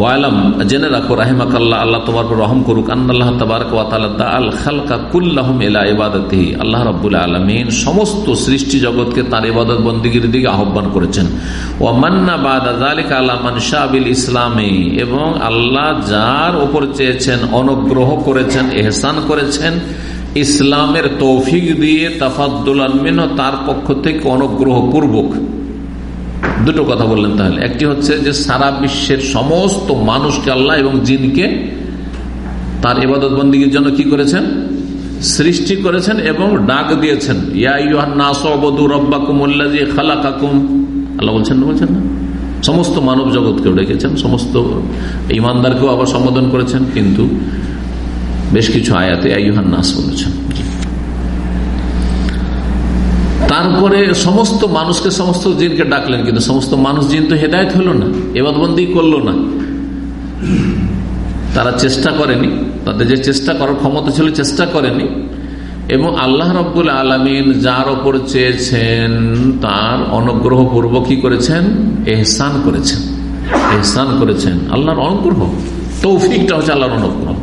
ওয়ালাম, জেনে রাখো, রাহেমাকাল্লাহ, আল্লাহ তোমার পর রহম করুক। আন্নাল্লাহ তাবারক আল খালকা কুল্লাহম এলা ইবাদতিহি। আল্লাহ রব্বুল আলমিন সমস্ত সৃষ্টি জগৎকে তার ইবাদত বন্দীগীর দিকে আহ্বান করেছেন। ও মান্না বাদা জালিক আল্লাহ মানসাবিল ইসলামী। এবং আল্লাহ যার ওপর চেয়েছেন, অনুগ্রহ করেছেন, এহসান করেছেন, ইসলামের তৌফিক দিয়ে তাফাদ্দুল আলমিন তার পক্ষ থেকে অনুগ্রহ পূর্বক দুটো কথা বললেন তাহলে। একটি হচ্ছে যে সারা বিশ্বের সমস্ত মানুষকে আল্লাহ এবং জিনকে তার এবাদত বন্দীর জন্য কি করেছেন? সৃষ্টি করেছেন এবং ডাক দিয়েছেন। আল্লাহ বলছেন না বলছেন না? সমস্ত মানব জগৎকেও ডেকেছেন, সমস্ত ইমানদারকেও আবার সম্বোধন করেছেন, কিন্তু বেশ কিছু আয়াতে আইহান নাস বলেছেন। তারপরে সমস্ত মানুষকে সমস্ত জিনকে ডাকলেন, কিন্তু সমস্ত মানুষ জিন তো হেদায়ত হলো না, এবাদবন্দি করল না। তারা চেষ্টা করেনি, তাদের যে চেষ্টা করার ক্ষমতা ছিল চেষ্টা করেনি, এবং আল্লাহ রব্বুল আলমিন যার ওপর চেয়েছেন, তার অনুগ্রহ পূর্ব কি করেছেন? এহসান করেছেন এহসান করেছেন। আল্লাহর অনুগ্রহ, তৌফিকটা হচ্ছে আল্লাহর অনুগ্রহ।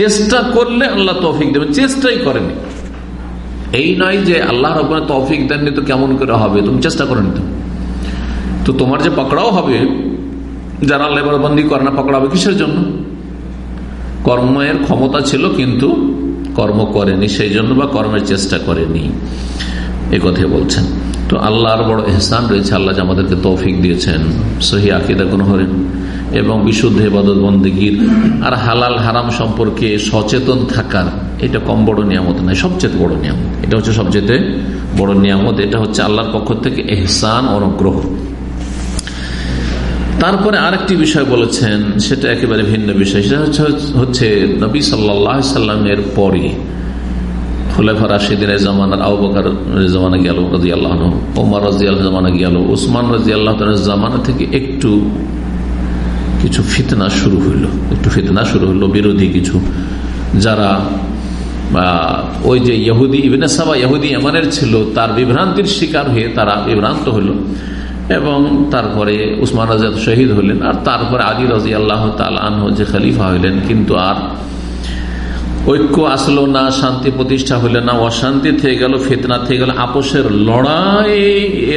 চেষ্টা করলে আল্লাহ তৌফিক দেবেন চেষ্টাই করেনি। এই নয় যে আল্লাহ রব্বান তৌফিক দেননি তো কেমন করে হবে? তুমি চেষ্টা করে নিত। তো তোমার যে পকড়াও হবে, যারা আল্লাহ বন্দি করে না পকড়া হবে কিসের জন্য? কর্মের ক্ষমতা ছিল কিন্তু কর্ম করেনি, সেই জন্য বা কর্মের চেষ্টা করেনি। এ কথাই বলছেন। তো আল্লাহর বড় এহসান রয়েছে, আল্লাহ যে আমাদেরকে তৌফিক দিয়েছেন। সহি আকিদা গ্রহণের এবং বিশুদ্ধ এবাদত বন্দীগীর আর হালাল হারাম সম্পর্কে সচেতন থাকার, এটা কম বড় নিয়ামত নয়, সবচেয়ে বড় নিয়ামত। এটা হচ্ছে সবচেয়ে বড় নিয়ামত, এটা হচ্ছে আল্লাহর পক্ষ থেকে এহসান, অনুগ্রহ। তারপরে আরেকটি বিষয় বলেছেন, সেটা একেবারে ভিন্ন বিষয়, সেটা হচ্ছে হচ্ছে নবী সাল্লাহ সাল্লামের পরে খোলেফা রাশিদিনের জামানার আবকার জামানা গেল রাজি আল্লাহ ওমর রাজি জামানা গেল, উসমান রাজি আল্লাহ জামানা থেকে একটু কিছু ফিতনা শুরু হইল। একটু ফিতনা শুরু হইল, বিরোধী কিছু। যারা ওই যে ইহুদি, ইবিনা সাবা ইহুদি এমানের ছিল, তার বিভ্রান্তির শিকার হয়ে তারা বিভ্রান্ত হইল। এবং তারপরে উসমান রাজা শহীদ হলেন, আর তারপরে আদি রাজি আল্লাহ যে খালিফা হইলেন। কিন্তু আর ঐক্য আসলো না, শান্তি প্রতিষ্ঠা হইল না, অশান্তি থেকে গেল, ফেতনা থেকে গেল, আপোষের লড়াই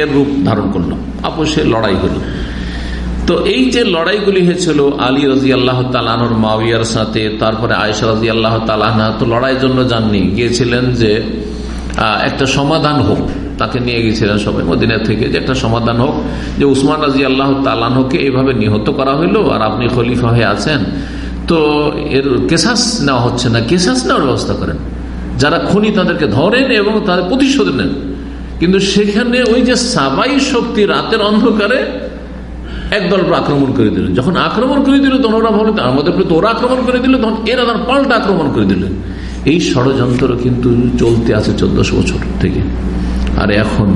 এর রূপ ধারণ করল। আপোষের লড়াই হলো তো এই যে লড়াইগুলি হয়েছিল আলী রাজি আল্লাহ তালানোর মাওয়ার সাথে, তারপরে আয়সা রাজি আল্লাহ তালাহা তো লড়াইয়ের জন্য যাননি, গিয়েছিলেন যে একটা সমাধান হোক, তাকে নিয়ে গিয়েছিলেন সবাই মদিনা থেকে, যে একটা সমাধান হোক, যে উসমান রাজি আল্লাহ তালানহকে এইভাবে নিহত করা হইল, আর আপনি খলিফা হয়ে আছেন, তো এর কেসাস নেওয়া হচ্ছে না, কেসাস নেওয়ার ব্যবস্থা করেন। যারা খুনি তাদেরকে ধরেন এবং তাদের প্রতিশোধ নেন। কিন্তু সেখানে ওই যে সাবাই শক্তি রাতের অন্ধকারে একদল আক্রমণ করে দিলেন। যখন আক্রমণ করে দিল, তখন ওরা ভাবলো আমাদের প্রতি ওরা আক্রমণ করে দিল, তখন এরা তার পাল্টা আক্রমণ করে দিলেন এই ষড়যন্ত্র কিন্তু চলতে আছে চোদ্দশো বছর থেকে। আর এখন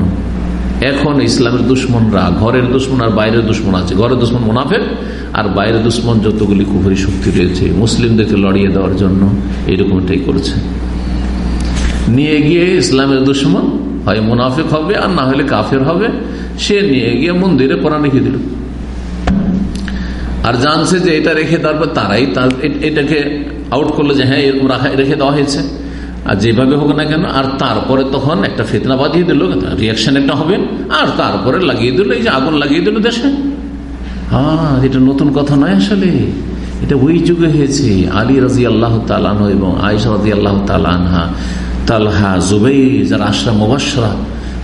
এখন ইসলামের দুশ্মনরা, ঘরের দুশ্মন আর বাইরের দুশ্মন আছে। ঘরের দুশ্মন মুনাফের আর বাইরের দুশ্মন যতগুলি কুফুরি শক্তি রয়েছে, মুসলিমদেরকে লড়িয়ে দেওয়ার জন্য এইরকমটাই করছে। নিয়ে গিয়ে ইসলামের দুশ্মন, হয় মুনাফিক হবে আর না হলে কাফের হবে। সে নিয়ে গিয়ে মন্দিরে কোরআন রেখে দিল। আর জানছে যে এটা রেখে তারপর তারাই এটাকে আউট করল যে হ্যাঁ এরকম রাখা রেখে দেওয়া হয়েছে। আর যেভাবে হোক না কেন, আর তারপরে তখন একটা ফেতনা বাঁধিয়ে দিল রিয়াকশন একটা হবে, আর তারপরে লাগিয়ে দিল, এই যে আগুন লাগিয়ে দিল দেশে। হ্যাঁ এটা নতুন কথা নয় আসলে। এটা ওই যুগে হয়েছে। আলী রাজি আল্লাহ তালান এবং আয়সা রাজি আল্লাহ তালানহা তালহা জুবাই যারা আশরা মুবাসরা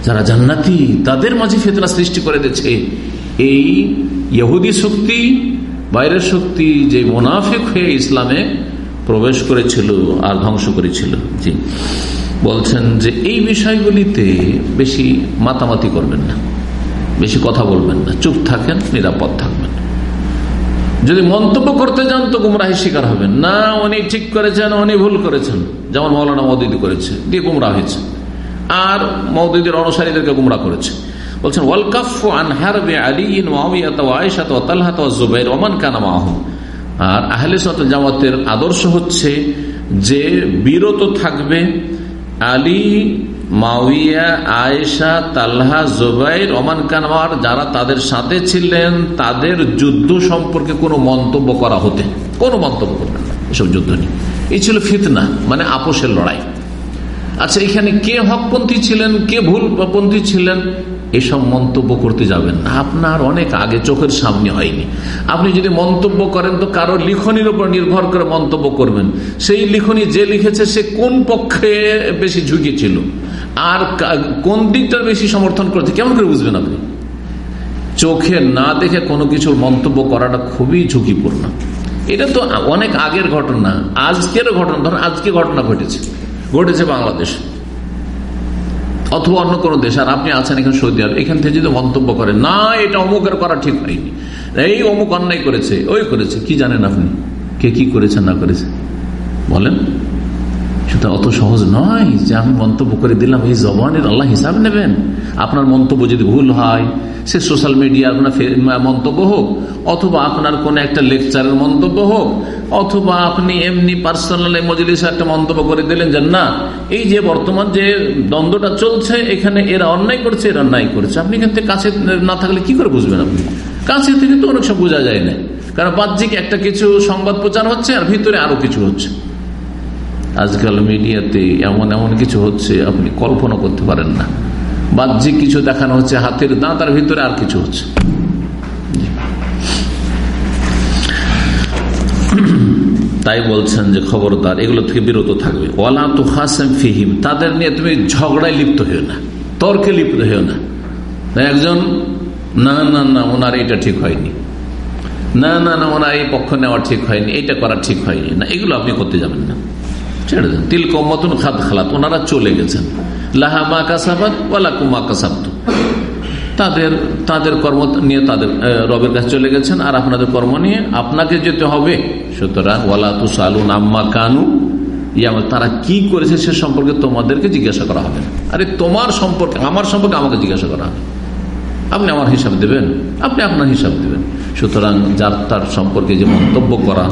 যারা জান্নাতি, তাদের মাঝে ফেতনা সৃষ্টি করে দিচ্ছে। এই ইহুদি শক্তি বাইরের শক্তি যে মোনাফিক হয়ে ইসলামে প্রবেশ করেছিল আর ধ্বংস করেছিল, জি। বলছেন যে এই বিষয়গুলিতে বেশি মাতামাতি করবেন না, বেশি কথা বলবেন না, চুপ থাকেন, নিরাপদ থাকবেন। যদি মন্তব্য করতে যান তো গুমরাহি শিকার হবেন। না, উনি ঠিক করেছেন, উনি ভুল করেছেন। যেমন মৌলানা মদিদি করেছে, দিয়ে গুমরা হয়েছে। আর মৌদিদির অনুসারীদেরকে গুমরা করেছে। বলছেন, ওয়ালকাফ আন হারবে আলী আয়সাত তালহাত জুবাইর ওমান কানা মাহম। আর আহলে জামাতের আদর্শ হচ্ছে যে বিরত থাকবে Ali, Muawiya, Ayesha, Talha Zubair Oman কানওয়ার যারা তাদের সাথে ছিলেন, তাদের যুদ্ধ সম্পর্কে কোনো মন্তব্য করা হতে, কোনো মন্তব্য করবেন এসব যুদ্ধ নেই। এই ছিল ফিতনা মানে আপোষের লড়াই। আচ্ছা এখানে কে হকপন্থী ছিলেন, কে ভুলপন্থী ছিলেন? এসব মন্তব্য করতে যাবেন না। আপনার অনেক আগে চোখের সামনে হয়নি। আপনি যদি মন্তব্য করেন তো কারও লিখনির উপর নির্ভর করে মন্তব্য করবেন। সেই লিখনি যে লিখেছে, সে কোন পক্ষে বেশি ঝুঁকি ছিল? আর কোন দিকটার বেশি সমর্থন করেছে? কেমন করে বুঝবেন আপনি? চোখে না দেখে কোনো কিছুর মন্তব্য করাটা খুবই ঝুঁকিপূর্ণ। এটা তো অনেক আগের ঘটনা। আজকের ঘটনা। ধরুন, আজকে ঘটনা ঘটেছে। ঘটেছে বাংলাদেশ। অথবা অন্য কোনো দেশ, আর আপনি আছেন এখানে সৌদি আরব, এখান থেকে যদি মন্তব্য করেন, না, এটা অমুকের করা ঠিক হয়নি। এই অমুক অন্যায় করেছে, ওই করেছে, কি জানেন আপনি? কে কি করেছে, না করেছে? বলেন। সেটা অত সহজ নয় যে আমি মন্তব্য করে দিলাম, এই জবানের আল্লাহ হিসাব নেবেন। আপনার মন্তব্য যদি ভুল হয়, সে সোশ্যাল মিডিয়ার মন্তব্য হোক, অথবা আপনার কোন একটা লেকচারের মন্তব্য হোক, অথবা আপনি এমনি পার্সোনাল মজলিসে একটা মন্তব্য করে দিলেন যে, না, এই যে বর্তমান যে দ্বন্দ্বটা চলছে, এখানে এরা অন্যায় করছে, এরা অন্যায় করছে। আপনি এখান থেকে কাছে না থাকলে কি করে বুঝবেন আপনি? কাছে থেকে তো অনেক সব বোঝা যায় না। কারণ বাহ্যিক একটা কিছু সংবাদ প্রচার হচ্ছে আর ভিতরে আরও কিছু হচ্ছে। আজকাল মিডিয়াতে এমন এমন কিছু হচ্ছে, আপনি কল্পনা করতে পারেন না। বাহ্যিক কিছু দেখানো হচ্ছে, হাতের দাঁতার ভিতরে আর কিছু হচ্ছে। তাই বলছেন যে খবরদার, এগুলো থেকে বিরত থাকবে। ফিহিম, তাদের নিয়ে তুমি ঝগড়ায় লিপ্ত হইও না, তর্কে লিপ্ত হইও না। একজন, না না না, ওনার এটা ঠিক হয়নি। না না না, ওনার এই পক্ষ নেওয়া ঠিক হয়নি এটা করা ঠিক হয়নি। না, এগুলো আপনি করতে যাবেন না। ছেড়ে দেন। তিল কম্মতন খাত খালাত, ওনারা চলে গেছেন। লাহা মা কাসাবাদ ওয়ালা কুমা কাসাবত তাদের তাদের কর্ম নিয়ে তাদের রবের কাছে চলে গেছেন। আর আপনাদের কর্ম নিয়ে আপনাকে যেতে হবে। সুতরাং, ওয়ালা তুসালু নাম্মা কানু। তারা কি করেছে সে সম্পর্কে তোমাদেরকে জিজ্ঞাসা করা হবে আরে, তোমার সম্পর্কে, আমার সম্পর্কে আমাকে জিজ্ঞাসা করা হবে। আপনি আমার হিসাব দেবেন। আপনি আপনার হিসাব দেবেন। সুতরাং, যার তার সম্পর্কে যে মন্তব্য করা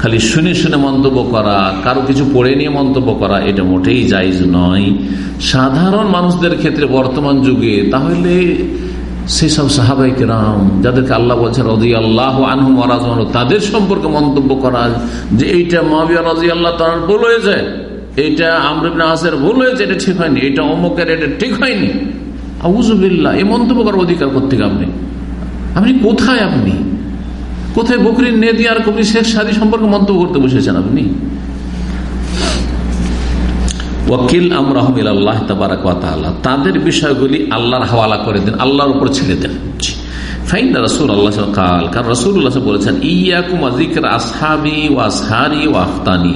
খালি শুনে শুনে মন্তব্য করা, কারও কিছু পড়ে নিয়ে মন্তব্য করা, এটা মোটেই জায়জ নয়। সাধারণ মানুষদের ক্ষেত্রে বর্তমান যুগে তাহলে সেসব সাহাবাইক রাম যাদেরকে আল্লাহ বলছে রদি আল্লাহ আনহু মহারাজ তাদের সম্পর্কে মন্তব্য করা যে এইটা মহাবিয়া রাজি আল্লাহ তার ভুল হয়েছে, এইটা আমরিবিন ভুল হয়েছে, এটা ঠিক হয়নি, এটা অমুকের, এটা ঠিক হয়নি। আউজুবিল্লা এই মন্তব্য করার অধিকার করতে আপনি? আপনি কোথায় আপনি? কোথায় বকরির নেদি আর কবরি শেখ সাদি সম্পর্কে মন্তব্য করতে বসেছেন আপনি? আল্লাহ তাদের বিষয়গুলি আল্লাহর হাওয়ালা করে দেন, আল্লাহর উপর ছেড়ে দেন।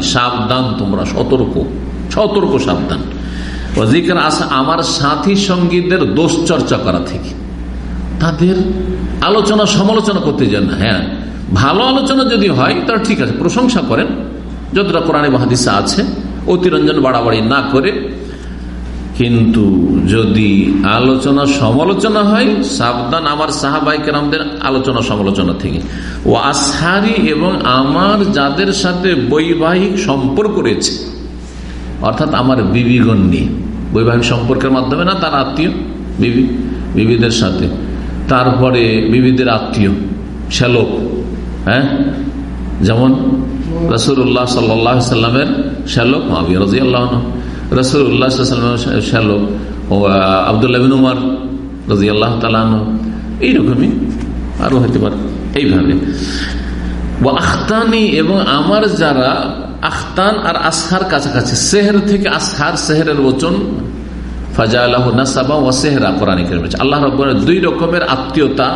সাবধান তোমরা, সতর্ক সতর্ক সাবধান। আমার সাথী সঙ্গীদের দোষ চর্চা করা থেকে। তাদের আলোচনা, সমালোচনা করতে যান। হ্যাঁ ভালো আলোচনা যদি হয় তার ঠিক আছে, প্রশংসা করেন। যতটা কোরআনে মহাদিসা আছে, অতিরঞ্জন বাড়াবাড়ি না করে। কিন্তু যদি আলোচনা, সমালোচনা হয়, সাবধান আমার সাহাবাইকেরামদের আলোচনা, সমালোচনা থেকে। ও আসারি এবং আমার যাদের সাথে বৈবাহিক সম্পর্ক রয়েছে, অর্থাৎ আমার বিবিগণ নিয়ে। বৈবাহিক সম্পর্কের মাধ্যমে না, তার আত্মীয়, বিবি, বিবিদের সাথে। তারপরে বিবিদের আত্মীয়, শ্যালক হ্যাঁ? যেমন রসুল্লাহ সাল্লামের শ্যালক মাবিয়া রাজি আল্লাহ রসুল্লাহ শ্যালক, ও, আবদুল্লাহ বিন উমার রাজি আল্লাহ তালানো এইরকমই আরও হতে পারে, এইভাবে। আখতানি এবং আমার যারা আখতান আর আসহার কাছাকাছি, সেহের থেকে আসহার সেহের বচন আল্লাহ দুই রকমের আত্মীয়তা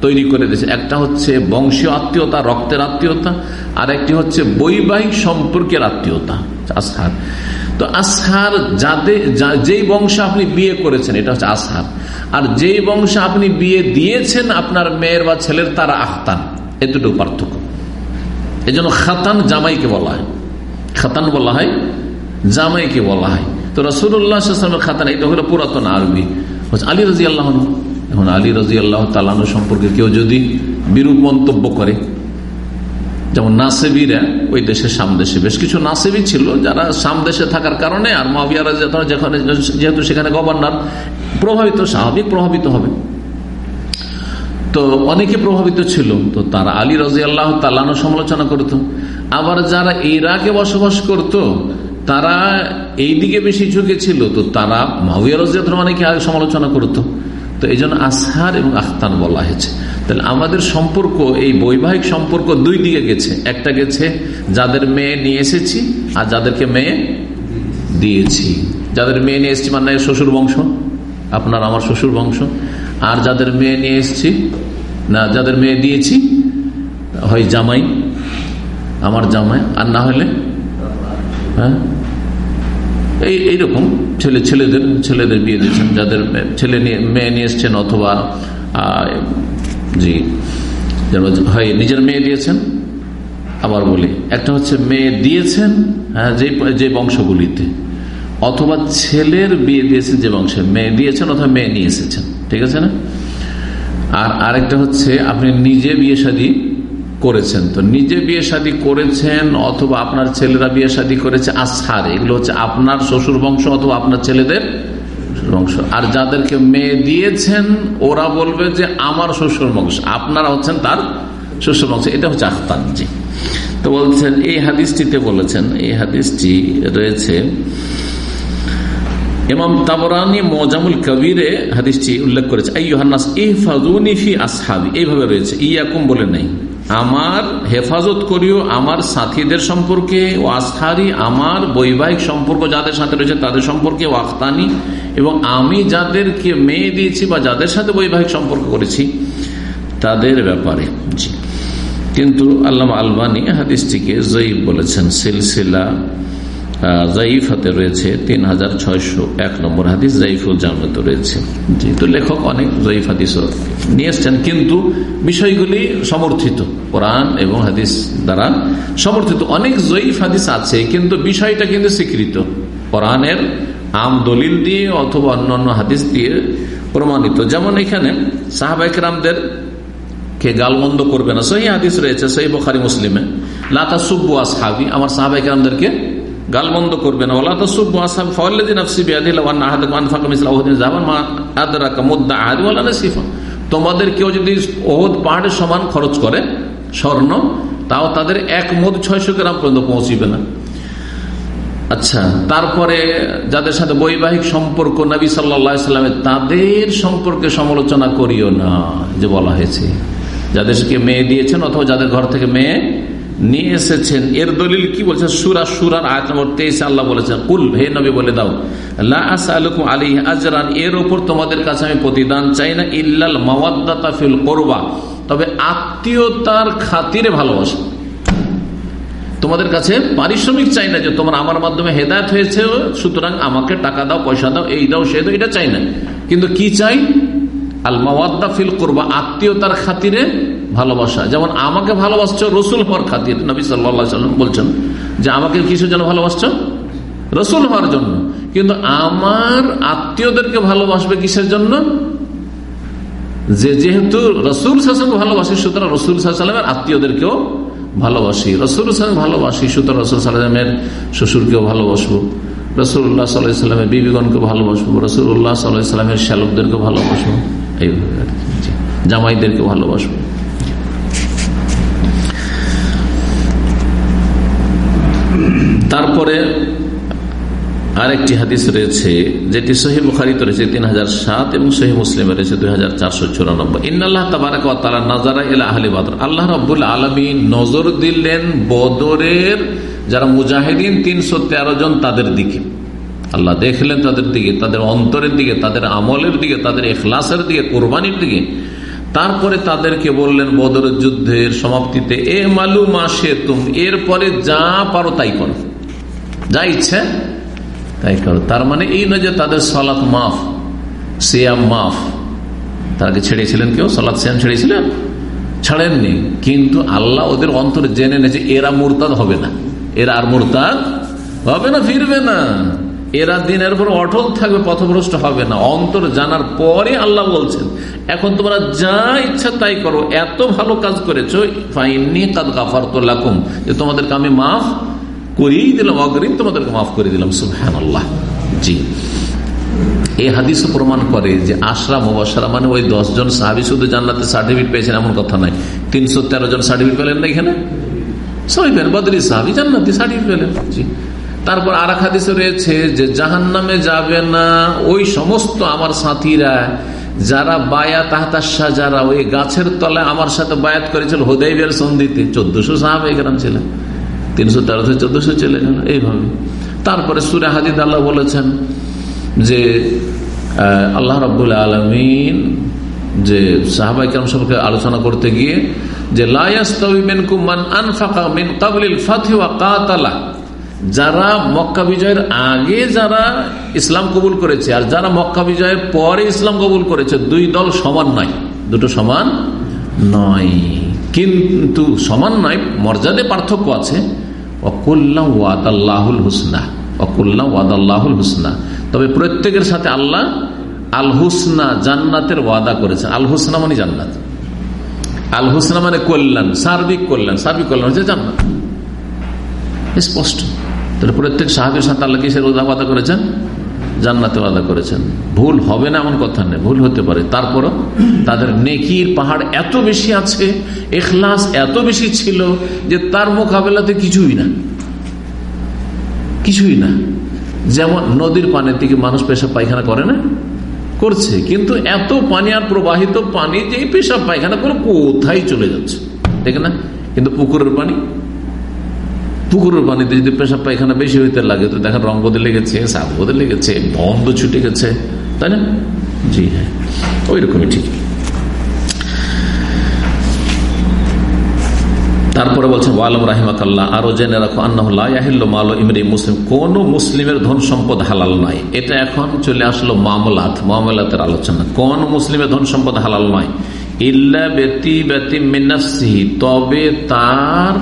তৈরি করে দিয়েছে। একটা হচ্ছে বংশীয় আত্মীয়তা, রক্তের আত্মীয়তা, আর একটি হচ্ছে বৈবাহিক সম্পর্কের আত্মীয়তা আসহার। তো আসহার যেই বংশে আপনি বিয়ে করেছেন, এটা হচ্ছে আসহার। আর যেই বংশে আপনি বিয়ে দিয়েছেন আপনার মেয়ের বা ছেলের, তারা আখতান। এতটুকু পার্থক্য। এই জন্য খাতান জামাইকে বলা হয়। খাতান বলা হয়, জামাইকে বলা হয়। তো রসুল্লাহামের খাতান এটা হলো পুরাতন আরবি। আলী রাজি আল্লাহ এখন আলী রাজি আল্লাহ তালানো সম্পর্কে কেউ যদি বিরূপ মন্তব্য করে, যেমন নাসেবিরা ওই দেশের সামদেশে বেশ কিছু নাসেবি ছিল যারা সামদেশে থাকার কারণে আর মাবিয়ারা যেখানে, যেহেতু সেখানে গভর্নর, প্রভাবিত, স্বাভাবিক প্রভাবিত হবে। তো অনেকে প্রভাবিত ছিল, তো তারা আলী রাজি আল্লাহ তালানো সমালোচনা করত। আবার যারা ইরাকে বসবাস করত তারা এই দিকে বেশি ঝুঁকে ছিল, তো তারা মাহুয়া রাজিয়া অনেকে সমালোচনা করতো? তো এই জন্য আসহার এবং আখতান বলা হয়েছে। তাহলে আমাদের সম্পর্ক, এই বৈবাহিক সম্পর্ক দুই দিকে গেছে। একটা গেছে, যাদের মেয়ে নিয়ে এসেছি, আর যাদেরকে মেয়ে দিয়েছি। যাদের মেয়ে নিয়ে এসেছি মানে শ্বশুর বংশ, আপনার আমার শ্বশুর বংশ। আর যাদের মেয়ে নিয়ে এসেছি, না, যাদের মেয়ে দিয়েছি, হয় জামাই, আমার জামাই, আর না হলে হ্যাঁ? এই, এইরকম ছেলে ছেলেদের ছেলেদের বিয়ে দিয়েছেন, যাদের ছেলে নিয়ে মেয়ে নিয়ে এসছেন অথবা জি হয়, নিজের মেয়ে দিয়েছেন। আবার বলি, একটা হচ্ছে মেয়ে দিয়েছেন হ্যাঁ যে যে বংশগুলিতে। অথবা ছেলের বিয়ে দিয়েছেন যে বংশে, মেয়ে দিয়েছেন অথবা মেয়ে নিয়ে এসেছেন, ঠিক আছে না? আর আরেকটা হচ্ছে, আপনি নিজে বিয়ে শাদী করেছেন তো? নিজে বিয়ে শাদী করেছেন অথবা আপনার ছেলেরা বিয়ে শাদী করেছে? আসার এগুলো হচ্ছে আপনার শ্বশুর বংশ অথবা আপনার ছেলেদের বংশ। আর যাদেরকে মেয়ে দিয়েছেন, ওরা বলবে যে আমার শ্বশুর বংশ, আপনারা হচ্ছেন তার শ্বশুর বংশ। এটা হচ্ছে আখতান জি। তো বলছেন, এই হাদিসটিতে বলেছেন, এই হাদিসটি রয়েছে, ইমাম তাবরানি মজামুল কবিরে হাদিসটি উল্লেখ করেছে এই ইহান্নাস ইহফাজুনি ফি আসহাবি। এইভাবে রয়েছে, ইয়াকুম বলে নেই। আমার হেফাজত করিও, আমার সাথীদের সম্পর্কে, ও আসহারি আমার বৈবাহিক সম্পর্ক যাদের সাথে রয়েছে তাদের সম্পর্কে, ও আখতানি এবং আমি যাদেরকে মেয়ে দিয়েছি বা যাদের সাথে বৈবাহিক সম্পর্ক করেছি, তাদের ব্যাপারে। কিন্তু আল্লাহ আলবানী হাদিসটিকে জয়ীব বলেছেন, সিলসিলা জয়ীফ হাতে রয়েছে তিন হাজার ছয়শো এক নম্বর হাদিস জয়ীফুল জামত রয়েছে। যেহেতু লেখক অনেক জয়ীফ হাদিস নিয়ে এসছেন কিন্তু বিষয়গুলি সমর্থিত। কোরআন এবং হাদিস দ্বারা সমর্থিত। অনেক জয়ীফ হাদিস আছে কিন্তু বিষয়টা কিন্তু স্বীকৃত। কোরআনের আম দলিল দিয়ে অথবা অন্যান্য হাদিস দিয়ে প্রমাণিত। যেমন এখানে সাহাবাইকরামদের কে গালমন্দ করবে না। সহি হাদিস রয়েছে সহি বখারি মুসলিমে। লাতা সুব্বু আসহাবি আমার সাহাবাইকরামদেরকে গালমন্দ করবে না। ওলা তো মা তোমাদের কেউ যদি ওহুদ পাহাড়ের সমান খরচ করে, স্বর্ণ, তাও তাদের এক মদ ছয়শো গ্রাম পর্যন্ত পৌঁছিবে না। আচ্ছা তারপরে যাদের সাথে বৈবাহিক সম্পর্ক নবী সাল্লামের, তাদের সম্পর্কে সমালোচনা করিও না, যে বলা হয়েছে। যাদেরকে মেয়ে দিয়েছেন অথবা যাদের ঘর থেকে মেয়ে নিয়ে এসেছেন। এর দলিল কি বলছে? সুরা সুরার আয়াত নম্বর তেইশে আল্লাহ বলেছেন, কুল, হে নবী, বলে দাও আলুকুম আলী আজরান, এর ওপর তোমাদের কাছে আমি প্রতিদান চাই না, ইল্লাল মাওয়াদ্দাতা ফিল করবা। তবে আত্মীয়তার খাতিরে ভালোবাসা। তোমাদের কাছে পারিশ্রমিক চাই না যে তোমার আমার মাধ্যমে হেদায়ত হয়েছে, সুতরাং আমাকে টাকা দাও, পয়সা দাও, এই দাও, সে দাও, এটা চাই না। কিন্তু কি চাই? আল মাওয়াদ্দা ফিল করবা, আত্মীয়তার খাতিরে ভালোবাসা। যেমন আমাকে ভালোবাসছ, রসুল হওয়ার খাতির। নবী সাল্লাম বলছেন যে, আমাকে কিসের জন্য ভালোবাসছ? রসুল হওয়ার জন্য। কিন্তু আমার আত্মীয়দেরকে ভালোবাসবে কিসের জন্য? যে যেহেতু রসুল শাসন ভালোবাসি, সুতরাং রসুল সাল্লামের আত্মীয়দেরকেও ভালোবাসি। রসুল সালাম ভালোবাসি, সুতরাং রসুল সাল্লামের শ্বশুরকেও ভালোবাসবো। রসুল্লাহ সাল্লাহ সাল্লামের বিবিগণকে ভালোবাসবো। রসুল্লাহ সাল্লাহ সাল্লামের শ্যালকদেরকে ভালোবাসবো। জামাইদেরকে ভালোবাসবো। তারপরে আরেকটি হাদিস রয়েছে, যেটি সহি বুখারিতে রয়েছে তিন হাজার সাত এবং সহি মুসলিমে রয়েছে দুই হাজার চারশো চুরানব্বই। ইন্নআল্লাহ তাবারক তালা নাজারা এলা আহলি বদর। আল্লাহ রব্বুল আলমী নজর দিলেন বদরের, যারা মুজাহিদিন, তিনশো তেরো জন তাদের দিকে। আল্লাহ দেখলেন তাদের দিকে, তাদের অন্তরের দিকে, তাদের আমলের দিকে, তাদের এখলাসের দিকে, কোরবানির দিকে। তারপরে তাদেরকে বললেন বদরের যুদ্ধের সমাপ্তিতে, এ মালু মাসে তুম এরপরে যা পারো তাই করো। যা ইচ্ছে, তাই করো। তার মানে এই নয় যে তাদের সলাৎ মাফ, সিয়াম মাফ। তাকে ছেড়েছিলেন কেউ? সলাৎ সিয়াম ছেড়েছিলেন? ছাড়েননি। কিন্তু আল্লাহ ওদের অন্তরে জেনে নেছে এরা মুরতাদ হবে না। এরা আর মুরতাদ হবে না, ফিরবে না। এরা দিনের পর অটল থাকবে, পথভ্রষ্ট হবে না। অন্তর জানার পরে আল্লাহ বলছেন, এখন তোমরা যা ইচ্ছা তাই করো, এত ভালো কাজ করেছ ফাইনি কাদ গাফার তো লাকুম, যে তোমাদেরকে আমি মাফ করিয়েই দিলাম, অগ্রিম তোমাদেরকে মাফ করে দিলাম সুহান আল্লাহ জি। এই হাদিস প্রমাণ করে যে আশরা মুবাসারা মানে ওই জন সাহাবি শুধু জান্নাতে সার্টিফিকেট পেয়েছেন, এমন কথা নাই তিনশো তেরো জন সার্টিফিকেট পেলেন না এখানে? সবাই পেলেন, বদরি সাহাবি জান্নাতি সার্টিফিকেট পেলেন, জি। তারপর আর এক হাদিসে রয়েছে যে জাহান নামে যাবে না ওই সমস্ত আমার সাথীরা যারা বায়া তাহতা যারা ওই গাছের তলায় আমার সাথে বায়াত করেছিল হোদাইবের সন্ধিতে। চোদ্দশো সাহাবে গ্রাম ছিলেন। তিনশো তেরো থেকে চোদ্দশো চলে গেল এইভাবে। তারপরে সুরে হাজিদ আল্লাহ বলেছেন যে আল্লাহ রব্বুল আলমিন যে সাহাবাই কেরাম সম্পর্কে আলোচনা করতে গিয়ে যে লাইয়াস্তান আনফাকা মিন কাবলিল ফাতিহা কাতালা। যারা মক্কা বিজয়ের আগে যারা ইসলাম কবুল করেছে আর যারা মক্কা বিজয়ের পরে ইসলাম কবুল করেছে, দুই দল সমান নয়। দুটো সমান নয়। কিন্তু সমান নয়, মর্যাদে পার্থক্য আছে। অকুল্লাম ওয়াদ আল্লাহুল হুসনা অকুল্লাম ওয়াদ আল্লাহুল হুসনা। তবে প্রত্যেকের সাথে আল্লাহ আল হুসনা জান্নাতের ওয়াদা করেছেন। আল হুসনা মানে জান্নাত। আল হুসনা মানে কল্যাণ, সার্বিক কল্যাণ। সার্বিক কল্যাণ হচ্ছে জান্নাত। স্পষ্ট। তাহলে প্রত্যেক সাহাবের সাথে আল্লাহ কিসের ওয়াদা করেছেন? জান্নাতে ওয়াদা করেছেন। ভুল হবে না এমন কথা নেই ভুল হতে পারে। তারপরও তাদের নেকির পাহাড় এত বেশি আছে, এখলাস এত বেশি ছিল যে তার মোকাবেলাতে কিছুই না। কিছুই না। যেমন নদীর পানির দিকে মানুষ পেশাব পায়খানা করে না, করছে। কিন্তু এত পানি আর প্রবাহিত পানি যে পেশাব পায়খানা করে কোথায় চলে যাচ্ছে? ঠিক না? কিন্তু পুকুরের পানি পুকুরের পানিতে যদি পেশাব পায়খানা বেশি হইতে লাগে, তো দেখেন রং বদলে লেগেছে সাপ বদলে লেগেছে বন্ধ ছুটে গেছে, তাই না? জি হ্যাঁ ওই রকমই ঠিক। তারপরে বলছেন, ওয়ালম রাহিমাকাল্লাহ, আরও জেনে রাখো আন্নাহিল্ল ইমরি মুসলিম, কোন মুসলিমের ধন সম্পদ হালাল নয় এটা এখন চলে আসলো মামলাত, মামলাতের আলোচনা। কোন মুসলিমের ধন সম্পদ হালাল নয়। ইল্লা ব্যতি ব্যতি মিনাসিহি তবে তার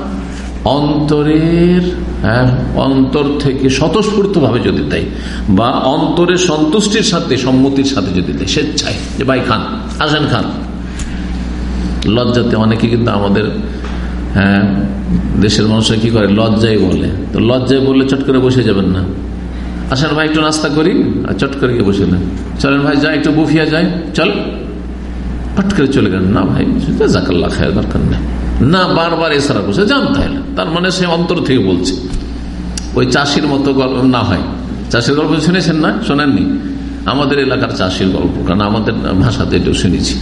অন্তরের হ্যাঁ, অন্তর থেকে স্বতঃস্ফূর্ত ভাবে যদি দেয় বা অন্তরের সন্তুষ্টির সাথে সম্মতির সাথে যদি দেয় স্বেচ্ছায় যে ভাই খান আসেন খান। লজ্জাতে অনেকে কিন্তু আমাদের হ্যাঁ দেশের মানুষরা কি করে? লজ্জায় বলে। তো লজ্জায় বললে চট করে বসে যাবেন না। আসেন ভাই একটু নাস্তা করি আর চট করে গিয়ে বসে না চলেন ভাই যাই একটু বুফিয়া যাই চল। পট করে চলে গেলেন। না ভাই জাকাল্লা খায় দরকার নেই। না, বারবার এছাড়া বসে জানতে হলে তার মানে সে অন্তর থেকে বলছে। ওই চাষির মতো গল্প না হয়। চাষির গল্প শুনেছেন না? শোনেননি? আমাদের এলাকার চাষির গল্প, কারণ আমাদের ভাষাতে এটাও শুনেছি।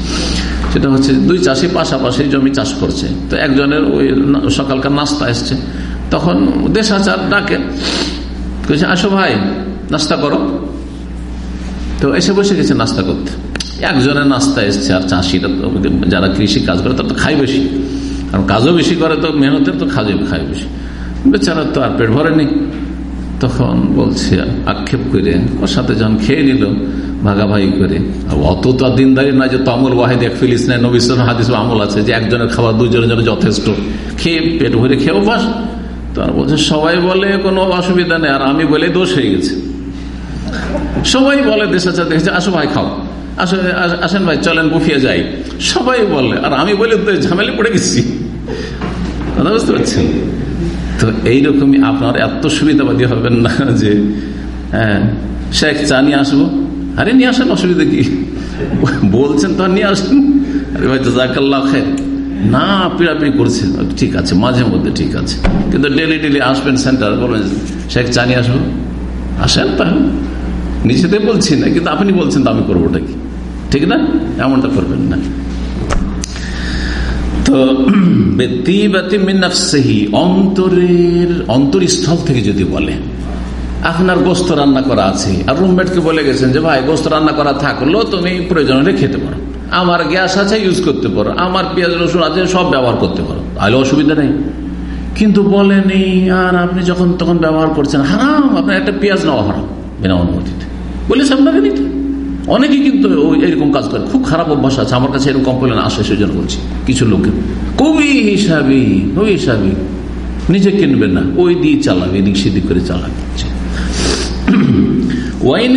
সেটা হচ্ছে দুই চাষি পাশাপাশি জমি চাষ করছে। তো একজনের ওই সকালকার নাস্তা এসছে। তখন দেশাচার ডাকে। আসো ভাই, নাস্তা করো। তো এসে বসে গেছে নাস্তা করতে। একজনের নাস্তা এসছে, আর চাষিরা যারা কৃষি কাজ করে, তারা তো খাই বেশি। কারণ কাজও বেশি করে তো মেহনতের তো খাজে খায় বেশি। বেচারা তো আর পেট ভরেনি। তখন বলছে, আক্ষেপ করে, ওর সাথে যখন খেয়ে নিল, ভাগাভাগি করে। অত তো দিনদারি না যে তমল ওয়াহিদ, এক ফিলিস নেয় নবিস হাদিস আমল আছে যে একজনের খাবার দুজনের জন্য যথেষ্ট। খেয়ে পেট ভরে খেয়েও বাস তার বলছে, সবাই বলে কোনো অসুবিধা নেই, আর আমি বলে দোষ হয়ে গেছে। সবাই বলে দেশাচার দেখেছে আসো ভাই, খাও। আসেন ভাই, চলেন বুফিয়ে যাই। সবাই বলে, আর আমি বলি তো ঝামেলে পড়ে গেছি। বুঝতে পারছেন? তো এইরকমই আপনার এত সুবিধাবাদী হবেন না যে হ্যাঁ শেখ, চা নিয়ে আসব? আরে, নিয়ে আসেন, অসুবিধা কি? বলছেন তো নিয়ে আসেন। আরে ভাই তো জাকাল্লা খেয়ে না, পিড়াপিড়ি করছে ঠিক আছে, মাঝে মধ্যে ঠিক আছে। কিন্তু ডেলি ডেলি আসবেন সেন্টার, বলবেন, শেখ, চা নিয়ে আসব। আসেন তাহলে। নিজেতে বলছি না, কিন্তু আপনি বলছেন তো আমি করবোটা কি? ঠিক না? এমনটা করবেন না। তো ব্যক্তি ব্যক্তি মিনাফসেহি, অন্তরের অন্তরস্থল থেকে যদি বলে, আপনার গোস্ত রান্না করা আছে, আর রুমমেটকে বলে গেছেন যে, ভাই, গোস্ত রান্না করা থাকল তুমি প্রয়োজন হলে খেতে পারো। আমার গ্যাস আছে, ইউজ করতে পারো। আমার পেঁয়াজ, রসুন আছে, সব ব্যবহার করতে পারো। তাহলে অসুবিধা নেই। কিন্তু বলেনি, আর আপনি যখন তখন ব্যবহার করছেন, হারাম, আপনার একটা পেঁয়াজ নেওয়া হারাম। বিনা অনুমতিতে। বলেছে, আপনাকে নিতে অনেকেই কিন্তু এরকম কাজ করে। খুব খারাপ অভ্যাস আছে। আমার কাছে এরকম কমপ্লেন আসে সেই জন্য বলছি কিছু লোকের কবি হিসাবে কবি হিসাবে, নিজে কিনবে না। ওই দিয়ে চালাবে, এদিক সেদিক করে চালাবে।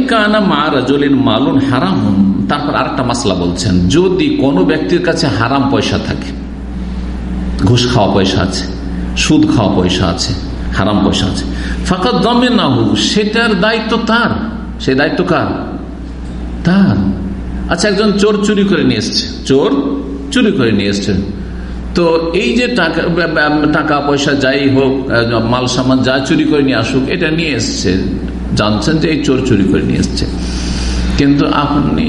কানা মা মালুন হারাম তারপর বলছেন, যদি কোনো ব্যক্তির কাছে হারাম পয়সা থাকে, ঘুষ খাওয়া পয়সা আছে, সুদ খাওয়া পয়সা আছে, হারাম পয়সা আছে ফাঁকা দমে না হোক সেটার দায়িত্ব তার। সে দায়িত্ব কার? তার আচ্ছা একজন চোর চুরি করে নিয়ে এসছে। চোর চুরি করে নিয়ে এসছে। তো এই যে টাকা টাকা পয়সা যাই হোক মাল সামান যা চুরি করে নিয়ে আসুক, এটা নিয়ে এসছে। জানছেন যে এই চোর চুরি করে নিয়ে এসছে। কিন্তু আপনি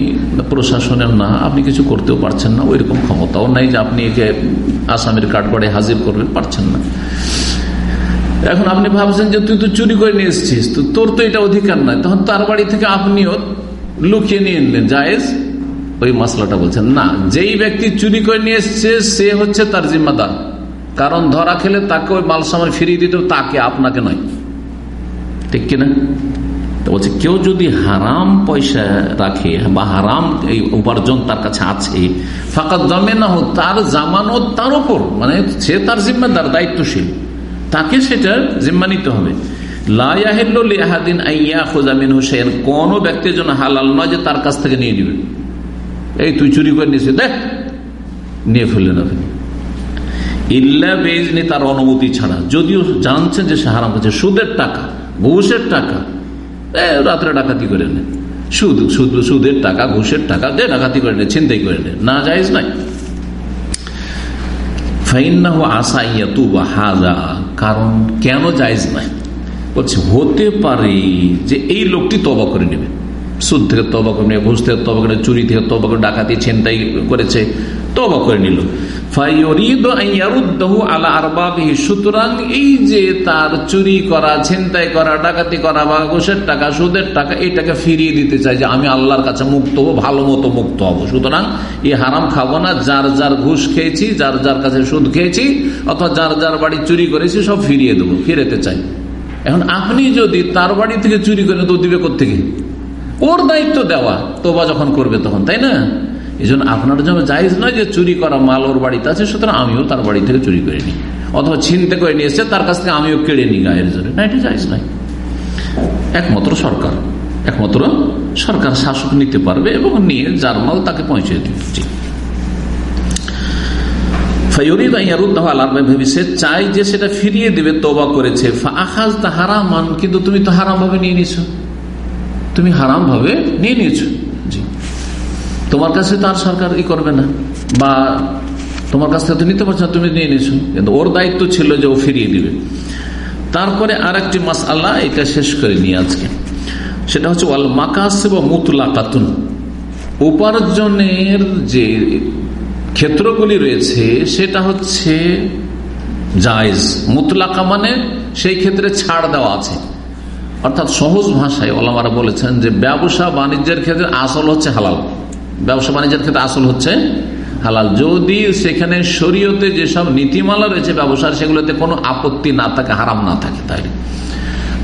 প্রশাসনের না, আপনি কিছু করতেও পারছেন না, ওইরকম ক্ষমতাও নাই যে আপনি একে আসামের কাঠগড়ে হাজির করবেন পারছেন না। এখন আপনি ভাবছেন যে তুই তো চুরি করে নিয়ে এসছিস, তো তোর তো এটা অধিকার নাই। তখন তার বাড়ি থেকে আপনিও লুকিয়ে নিয়ে নিলেন, জায়েজ? ওই মশলাটা বলছেন, না, যেই ব্যক্তি চুরি করে নিয়ে এসছে, সে হচ্ছে তার জিম্মাদার। কারণ ধরা খেলে তাকে ওই মাল সামান ফিরিয়ে দিত তাকে, আপনাকে নয়। ঠিক কিনা? বলছে, কেউ যদি হারাম পয়সা রাখে বা হারাম এই উপার্জন তার কাছে আছে ফাঁকা জমে না হোক তার জামানত তার উপর মানে সে তার জিম্মাদার, দায়িত্বশীল, তাকে সেটা জিম্মা নিতে হবে। কোন ব্যক্তির জন্য হালাল নয় যে তার কাছ থেকে নিয়ে নিবে। এই তুই চুরি করে নিয়েছিস, দেখ। নিয়ে ফেললেন আপনি। ইল্লা বেজনি তার অনুমতি ছাড়া। যদিও জানছেন যে সে হারাম করছে। সুদের টাকা, ঘুষের টাকা। রাত্রে ডাকাতি করে নে। সুদ সুদ, সুদের টাকা, ঘুষের টাকা, দে, ডাকাতি করে নে, ছিনতাই করে নে। না যাইজ নাই। কারণ কেন জায়জ নাই? বলছে, হতে পারে যে এই লোকটি তবা করে নেবে। সুদ থেকে তবা করে নেবে, ঘুষ থেকে তবা করে চুরি থেকে তবা করে ডাকাতি, ছিনতাই করেছে তবা করে নিল। সুতরাং এই যে তার চুরি করা, ছিনতাই করা, ডাকাতি করা বা ঘুষের টাকা, সুদের টাকা, এটাকে ফিরিয়ে দিতে চাই যে আমি আল্লাহর কাছে মুক্ত হব, ভালো মতো মুক্ত হব। সুতরাং এই হারাম খাব না, যার যার ঘুষ খেয়েছি, যার যার কাছে সুদ খেয়েছি, অথবা যার যার বাড়ি চুরি করেছি, সব ফিরিয়ে দেবো, ফিরেতে চাই। এখন আপনি যদি তার বাড়ি থেকে চুরি করেন তো দিবে থেকে ওর দায়িত্ব দেওয়া, তোবা যখন করবে তখন, তাই না? এই জন্য আপনার জন্য জাহিজ নয় যে চুরি করা মাল ওর বাড়িতে আছে, সুতরাং আমিও তার বাড়ি থেকে চুরি করে নিই। অথবা ছিনতে করে নিয়ে এসছে তার কাছ থেকে আমিও কেড়ে নিই গায়ের জন্য না, এটা জাহিজ নয়। একমাত্র সরকার একমাত্র সরকার শাসক নিতে পারবে এবং নিয়ে যার মাল তাকে পৌঁছে চাই যে সেটা ফিরিয়ে দিবে তোবা করেছে। হারামান, কিন্তু তুমি তো নিয়ে নিছো তুমি নিয়ে নিয়েছো। জি। তোমার কাছে সরকার ই করবে না, বা তোমার কাছ থেকে নিতে পারছ তুমি নিয়ে নিয়েছো। কিন্তু ওর দায়িত্ব ছিল যে ও ফিরিয়ে দিবে। তারপরে আর একটি মাস আল্লাহ এটা শেষ করে নিয়ে আজকে। সেটা হচ্ছে, ওয়াল মাকাস বা মুতলা কাতুন উপার্জনের যে ক্ষেত্রগুলি রয়েছে, সেটা হচ্ছে জায়জ, মুতলাকা মানে সেই ক্ষেত্রে ছাড় দেওয়া আছে। অর্থাৎ সহজ ভাষায় ওলামারা বলেছেন যে ব্যবসা বাণিজ্যের ক্ষেত্রে আসল হচ্ছে হালাল। ব্যবসা বাণিজ্যের ক্ষেত্রে আসল হচ্ছে হালাল। যদি সেখানে শরীয়তে যেসব নীতিমালা রয়েছে ব্যবসার, সেগুলোতে কোনো আপত্তি না থাকে, হারাম না থাকে তাই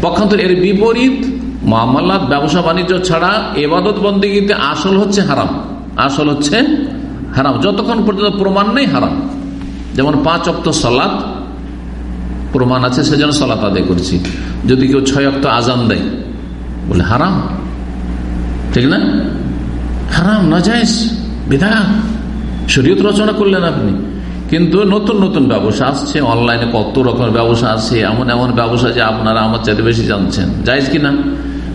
পক্ষান্তর এর বিপরীত মামলা ব্যবসা বাণিজ্য ছাড়া এবাদত বন্দীগীতে আসল হচ্ছে হারাম। আসল হচ্ছে হারাম। যতক্ষণ পর্যন্ত প্রমাণ নেই, হারাম। যেমন পাঁচ অক্ত সলাৎ প্রমাণ আছে, সেজন্য সলাৎ আদায় করছি। যদি কেউ ছয় অক্ত আজান দেয়, বলে হারাম। ঠিক না? হারাম না যাইস বিধা শরীয়ত রচনা করলেন আপনি। কিন্তু নতুন নতুন ব্যবসা আসছে, অনলাইনে কত রকমের ব্যবসা আছে, এমন এমন ব্যবসা যে আপনারা আমার চাইতে বেশি জানছেন। যাইজ কিনা?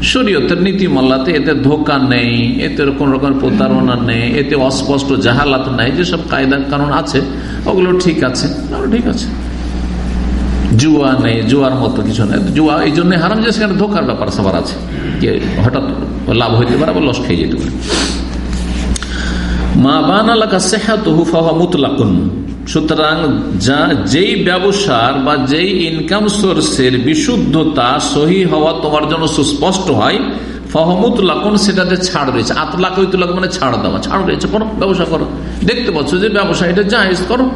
শরীয়তের নীতিমাল্লাতে এতে ধোকা নেই, এতে কোন রকমের প্রতারণা নেই, এতে অস্পষ্ট জাহালাত নেই, যেসব কায়দা কারণ আছে, ওগুলো ঠিক আছে ঠিক আছে। জুয়া নেই, জুয়ার মতো কিছু নেই। জুয়া এই জন্য হারাম যে সেখানে ধোকার ব্যাপার সবার আছে। যে হঠাৎ লাভ হইতে পারে আবার লস খেয়ে যেতে পারে। মা বানালাকা সেহাতহু ফাহা মুতলাকুন। সুতরাং যা যেই ব্যবসার বা যেই ইনকাম সোর্সের বিশুদ্ধতা সহি হওয়া তোমার জন্য সুস্পষ্ট হয় ফহমুত লাকুন সেটাতে ছাড় রয়েছে। আতলাক লাখ মানে ছাড় দেওয়া। ছাড় রয়েছে, করো, ব্যবসা করো। দেখতে পাচ্ছ যে ব্যবসা এটা জাহেজ করো।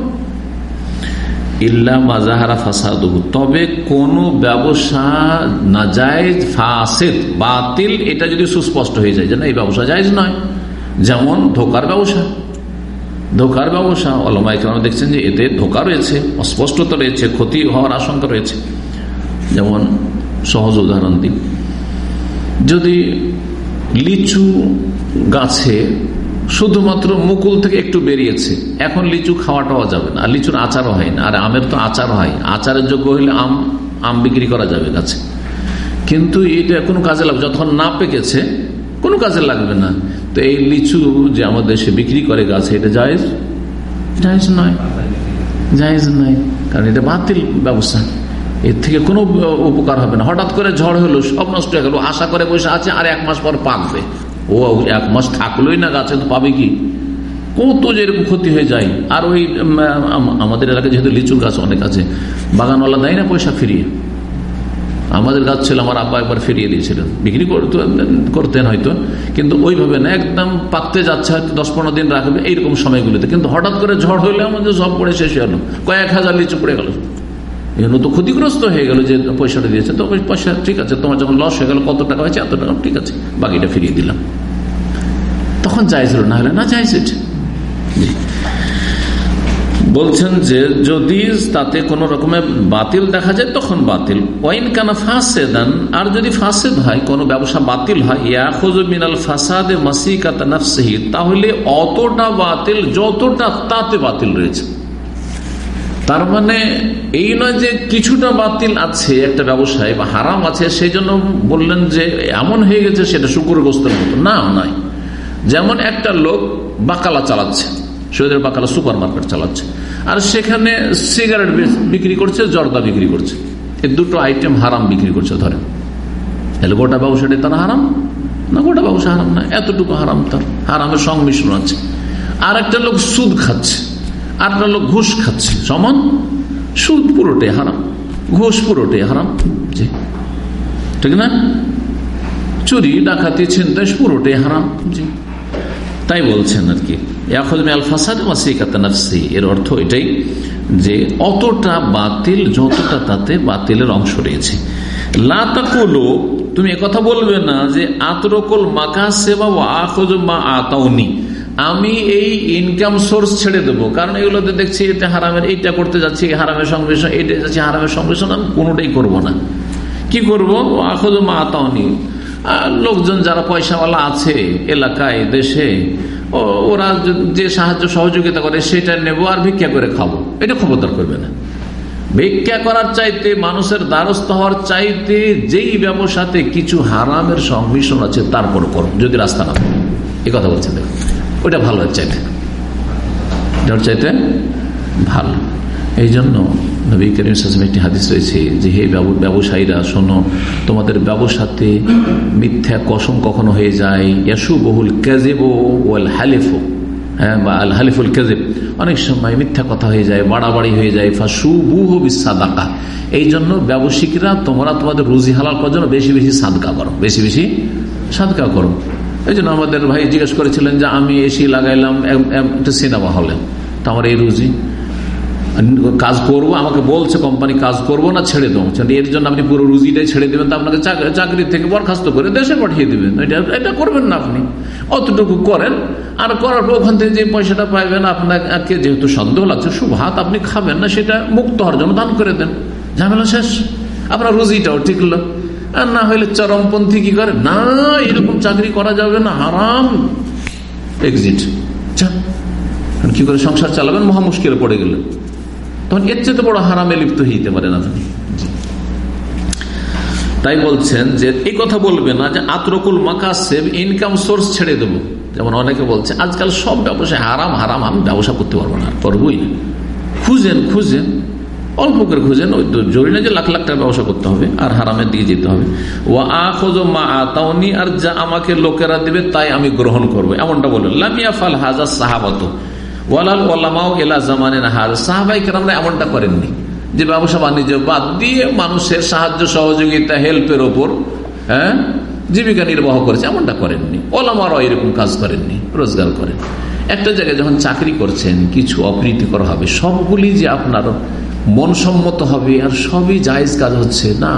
ইল্লা মাজাহারা ফাসাদু তবে কোন ব্যবসা নাজায়জ, ফাসেদ, বাতিল, এটা যদি সুস্পষ্ট হয়ে যায় যে না এই ব্যবসা জায়জ নয়। যেমন ধোকার ব্যবসা। ধোকার ব্যবসা অলমাইক দেখছেন যে এতে ধোকা রয়েছে, অস্পষ্টতা রয়েছে, ক্ষতি হওয়ার আশঙ্কা রয়েছে। যেমন সহজ উদাহরণ দিন যদি লিচু গাছে শুধুমাত্র মুকুল থেকে একটু বেরিয়েছে, এখন লিচু খাওয়াটাও যাবে না, আর লিচুর আচারও হয় না, আর আমের তো আচার হয়, আচারের যোগ্য হইলে আম আম বিক্রি করা যাবে গাছে। কিন্তু এটা কোনো কাজে লাগবে, যতক্ষণ না পেকেছে, কোনো কাজে লাগবে না। তো এই লিচু যে আমাদের দেশে বিক্রি করে গাছে এটা জায়েজ? জায়েজ নয়। জায়েজ নয়। কারণ এটা বাতিল ব্যবস্থা। এর থেকে কোনো উপকার হবে না। হঠাৎ করে ঝড় হলো সব নষ্ট হয়ে গেল। আশা করে বসে আছে আর এক মাস পর পাকবে। ও এক মাস থাকলোই না গাছে তো পাবে কি? কত যে এরকম ক্ষতি হয়ে যায়। আর ওই আমাদের এলাকায় যেহেতু লিচুর গাছ অনেক আছে বাগানওয়ালা দেয় না পয়সা ফিরিয়ে। আমাদের গাছ ছিল, আমার আব্বা একবার ফিরিয়ে দিয়েছিলেন। বিক্রি করতেন হয়তো, কিন্তু ওইভাবে না, একদম পাকতে যাচ্ছে, হয়তো দশ পনেরো দিন রাখবে, এইরকম সময়গুলিতে। কিন্তু হঠাৎ করে ঝড় হইলে আমাদের সব পড়ে শেষ হলো কয়েক হাজার লিচু পড়ে গেল। এগুলো তো ক্ষতিগ্রস্ত হয়ে গেল যে পয়সাটা দিয়েছে। তো পয়সা ঠিক আছে, তোমার যখন লস হয়ে গেল, কত টাকা হয়েছে, এত টাকা, ঠিক আছে, বাকিটা ফিরিয়ে দিলাম। তখন চাইছিল না হলে না চাইছে বলছেন যে যদি তাতে কোন রকমের বাতিল দেখা যায়, তখন বাতিল। ওয়াইন কানা ফাঁসেদান, আর যদি ফাঁসেদ হয়, কোন ব্যবসা বাতিল হয় তাহলে অতটা বাতিল, যতটা তাতে বাতিল রয়েছে। তার মানে এই নয় যে কিছুটা বাতিল আছে একটা ব্যবসায় বা হারাম আছে সেই জন্য বললেন যে এমন হয়ে গেছে সেটা শুকুর গোস্তের মতো। না নয় যেমন একটা লোক বাকালা চালাচ্ছে। সৈয়দের বাকালা সুপার মার্কেট চালাচ্ছে। আর সেখানে সিগারেট বিক্রি করছে, জর্দা বিক্রি করছে। এই দুটো আইটেম হারাম বিক্রি করছে ধরে তাহলে গোটা ব্যবসাটি তার হারাম? না, গোটা ব্যবসা হারাম না, এতটুকু হারাম তার। হারামের সংমিশ্রণ আছে। আর একটা লোক সুদ খাচ্ছে আর লোক ঘুষ খাচ্ছে, সমান? সুদ পুরোটাই হারাম, ঘুষ পুরোটাই হারাম। জি। ঠিক না? চুরি, ডাকাতি, ছিনতাই পুরোটাই হারাম। জি। তাই বলছেন আর কি এর অর্থ এটাই যে অতটা বাতিল, যতটা তাতে বাতিলের অংশ রয়েছে। লাতাকুলো তুমি কথা বলবে না যে, আতরকল মাকা সেবা ও আখজ মা আতাউনি আমি এই ইনকাম সোর্স ছেড়ে দেবো। কারণ এগুলোতে দেখছি এটা হারামের, এইটা করতে যাচ্ছি হারামের সঙ্গে এইটা যাচ্ছি, হারামের সঙ্গে আমি কোনোটাই করব না। কি করব? আখজ মা আতাউনি লোকজন যারা পয়সাওয়ালা আছে, এলাকায়, দেশে ওরা যে সাহায্য সহযোগিতা করে সেটা নেব আর ভিক্ষা করে খাব। এটা ক্ষমতার করবে না। ভিক্ষা করার চাইতে, মানুষের দ্বারস্থ হওয়ার চাইতে যেই ব্যবসাতে কিছু হারামের সংমিশ্রণ আছে তারপর করো যদি রাস্তা না এ কথা বলছে দেখো ওইটা ভালো চাইতে চাইতে ভালো। এই জন্য নবী করিম একটি হাদিস রয়েছে যে, হে ব্যবসায়ীরা, শোনো, তোমাদের ব্যবসাতে মিথ্যা কসম কখনো হয়ে যায়। ইয়াসু বহুল কেজেব ওয়াল হালিফো। হ্যাঁ বা আল হালিফুল কেজেব অনেক সময় মিথ্যা কথা হয়ে যায়, বাড়াবাড়ি হয়ে যায়। ফাঁসু বুহ বিসাদাকা এই জন্য ব্যবসায়িকরা তোমরা তোমাদের রুজি হালাল করার জন্য বেশি বেশি সাদকা করো, বেশি বেশি সাদকা করো। এই জন্য আমাদের ভাই জিজ্ঞেস করেছিলেন যে, আমি এসি লাগাইলাম একটা সিনেমা হলে, তো আমার এই রুজি কাজ করব, আমাকে বলছে কোম্পানি কাজ করব না, ছেড়ে দেবো। এর জন্য আপনি পুরো রুজিটাই ছেড়ে দেবেন, তো আপনাকে চাকরি থেকে বরখাস্ত করে দেশে পাঠিয়ে দেবেন। এটা এটা করবেন না আপনি। অতটুকু করেন, আর করার পর ওখান থেকে যে পয়সাটা পাইবেন আপনাকে যেহেতু সন্দেহ লাগছে হাত আপনি খাবেন না, সেটা মুক্ত হওয়ার জন্য দান করে দেন। ঝামেলা শেষ। আপনার রুজিটাও টিকলো আর না হলে চরমপন্থী কি করে? না, এরকম চাকরি করা যাবে না, হারাম। এক্সিট কি করে সংসার চালাবেন? মহা মুশকিলে পড়ে গেলেন। তখন এর চেয়ে বড় হারামে লিপ্ত হইতে পারেন আপনি তাই বলছেন যে এই কথা বলবে না যে আতরকুল মাকাসেব ইনকাম সোর্স ছেড়ে দেবো। যেমন অনেকে বলছে, আজকাল সব ব্যবসা হারাম হারাম, আমি ব্যবসা করতে পারব না, করবোই না। খুঁজেন খুঁজেন, অল্প করে খুঁজেন, ওই জরুরি না যে লাখ লাখ টাকা ব্যবসা করতে হবে, আর হারামের দিকে যেতে হবে। ও আখোজ মা আতাউনি, আর যা আমাকে লোকেরা দেবে, তাই আমি গ্রহণ করব। এমনটা বললেন। লামিয়া ফাল হাজার সাহাবাত। ওয়ালাল ওলামাও এলা জামানে হার সাহাবাই কেরামরা এমনটা করেননি যে ব্যবসা বাণিজ্য বাদ দিয়ে মানুষের সাহায্য, সহযোগিতা, হেল্পের ওপর হ্যাঁ জীবিকা নির্বাহ করেছে, এমনটা করেননি। ওলামারাও এরকম কাজ করেননি, রোজগার করেন। একটা জায়গায় যখন চাকরি করছেন, কিছু অপ্রীতিকর হবে, সবগুলি যে আপনার মনসম্মত হবে আর সবই জায়জ কাজ হচ্ছে, না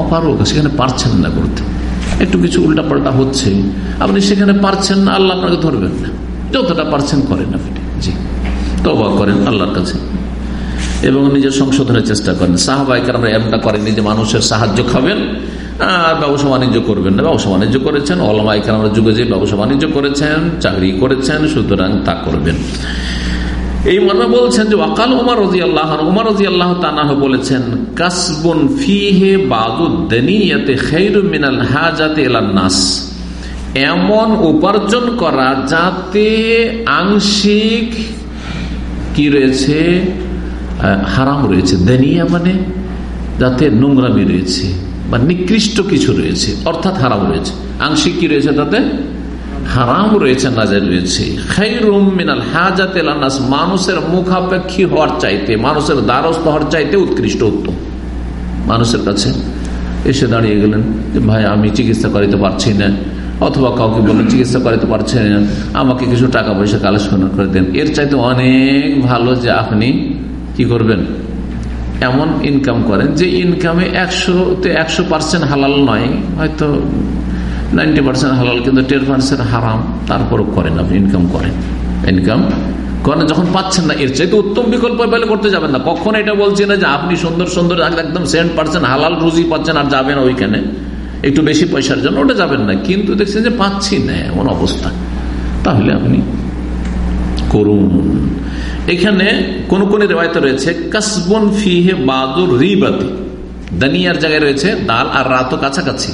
অপারক সেখানে পারছেন না করতে। একটু কিছু উল্টাপাল্টা হচ্ছে, আপনি সেখানে পারছেন না, আল্লাহ আপনাকে ধরবেন না। যতটা পারছেন করেন আপনি। জি। তবা করেন আল্লাহর কাছে। এবং নিজের সংশোধনের চেষ্টা করেন। সাহাবাহিকার আমরা এমনটা করেন যে মানুষের সাহায্য খাবেন আর ব্যবসা বাণিজ্য করবেন না। ব্যবসা বাণিজ্য করেছেন আমরা যুগে যে ব্যবসা বাণিজ্য করেছেন, চাকরি করেছেন, সুতরাং তা করবেন। এই মর্মে বলছেন যে, ওয়াকাল উমার রাজি আল্লাহ উমার রাজি আল্লাহ তানাহ বলেছেন, কাসবুন ফিহে বাদুদ্দানিয়াতে খৈরু মিনাল হাজাতে এলান্নাস এমন উপার্জন করা যাতে আংশিক কি রয়েছে? হারাম রয়েছে। দেনিয়া মানে যাতে নোংরামি রয়েছে বা নিকৃষ্ট কিছু রয়েছে, অর্থাৎ হারাম রয়েছে। আংশিক কি রয়েছে তাতে? হারাম রয়েছে নাজের রয়েছে। মিনাল হাজাতে মানুষের মুখাপেক্ষী হওয়ার চাইতে, মানুষের দ্বারস্থ হওয়ার চাইতে উৎকৃষ্ট উত্তম। মানুষের কাছে এসে দাঁড়িয়ে গেলেন যে, ভাই, আমি চিকিৎসা করাইতে পারছি না। অথবা কাউকে বলেন, চিকিৎসা করাতে পারছেন আমাকে কিছু টাকা পয়সা কালেকশন করে দেন। এর চাইতে অনেক ভালো যে আপনি কি করবেন? এমন ইনকাম করেন যে ইনকামে একশোতে একশো পার্সেন্ট হালাল নয়, হয়তো নাইনটি পার্সেন্ট হালাল, কিন্তু টেন পার্সেন্ট হারাম, তারপরও করেন আপনি ইনকাম করেন। ইনকাম করেন, যখন পাচ্ছেন না, এর চাইতে উত্তম বিকল্প পেলে করতে যাবেন না। কখন এটা বলছি না যে আপনি সুন্দর সুন্দর একদম সেভেন পার্সেন্ট হালাল রুজি পাচ্ছেন আর যাবেন ওইখানে। একটু বেশি পয়সার জন্য, ওটা যাবেন না। কিন্তু দেখছেন যে পাচ্ছি না, এমন অবস্থা। তাহলে আপনি করুন। এখানে কোন কোন রেওয়ায়তে রয়েছে, কাসবন ফিহে বাদুর রিবাতি। দানিয়ার জায়গায় রয়েছে দাল আর রাতও কাছাকাছি।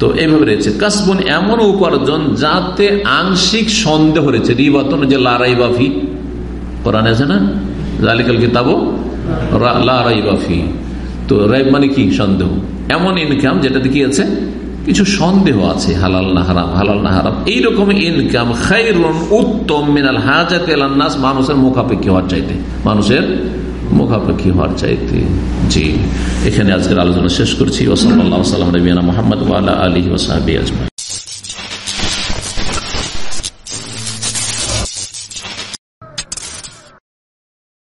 তো এইভাবে রয়েছে, কাসবন এমন উপার্জন যাতে আংশিক সন্দেহ রয়েছে। রিবাতন যে লারাই বাফি কোরআন আছে না? জালিকাল কিতাবো লারাই বাফি তো রাইব মানে কি? সন্দেহ। এমন ইনকাম যেটাতে কি আছে? কিছু সন্দেহ আছে, হালাল না হারাম, হালাল না হারাম। এইরকম ইনকাম খাইরুন উত্তম মিনাল হাজাত নাস মানুষের মুখাপেক্ষী হওয়ার চাইতে। মানুষের মুখাপেক্ষি হওয়ার চাইতে। জি। এখানে আজকের আলোচনা শেষ করছি। ওসালাম সাল্লাম মোহাম্মদ আলী ওসাহাবি আজমাই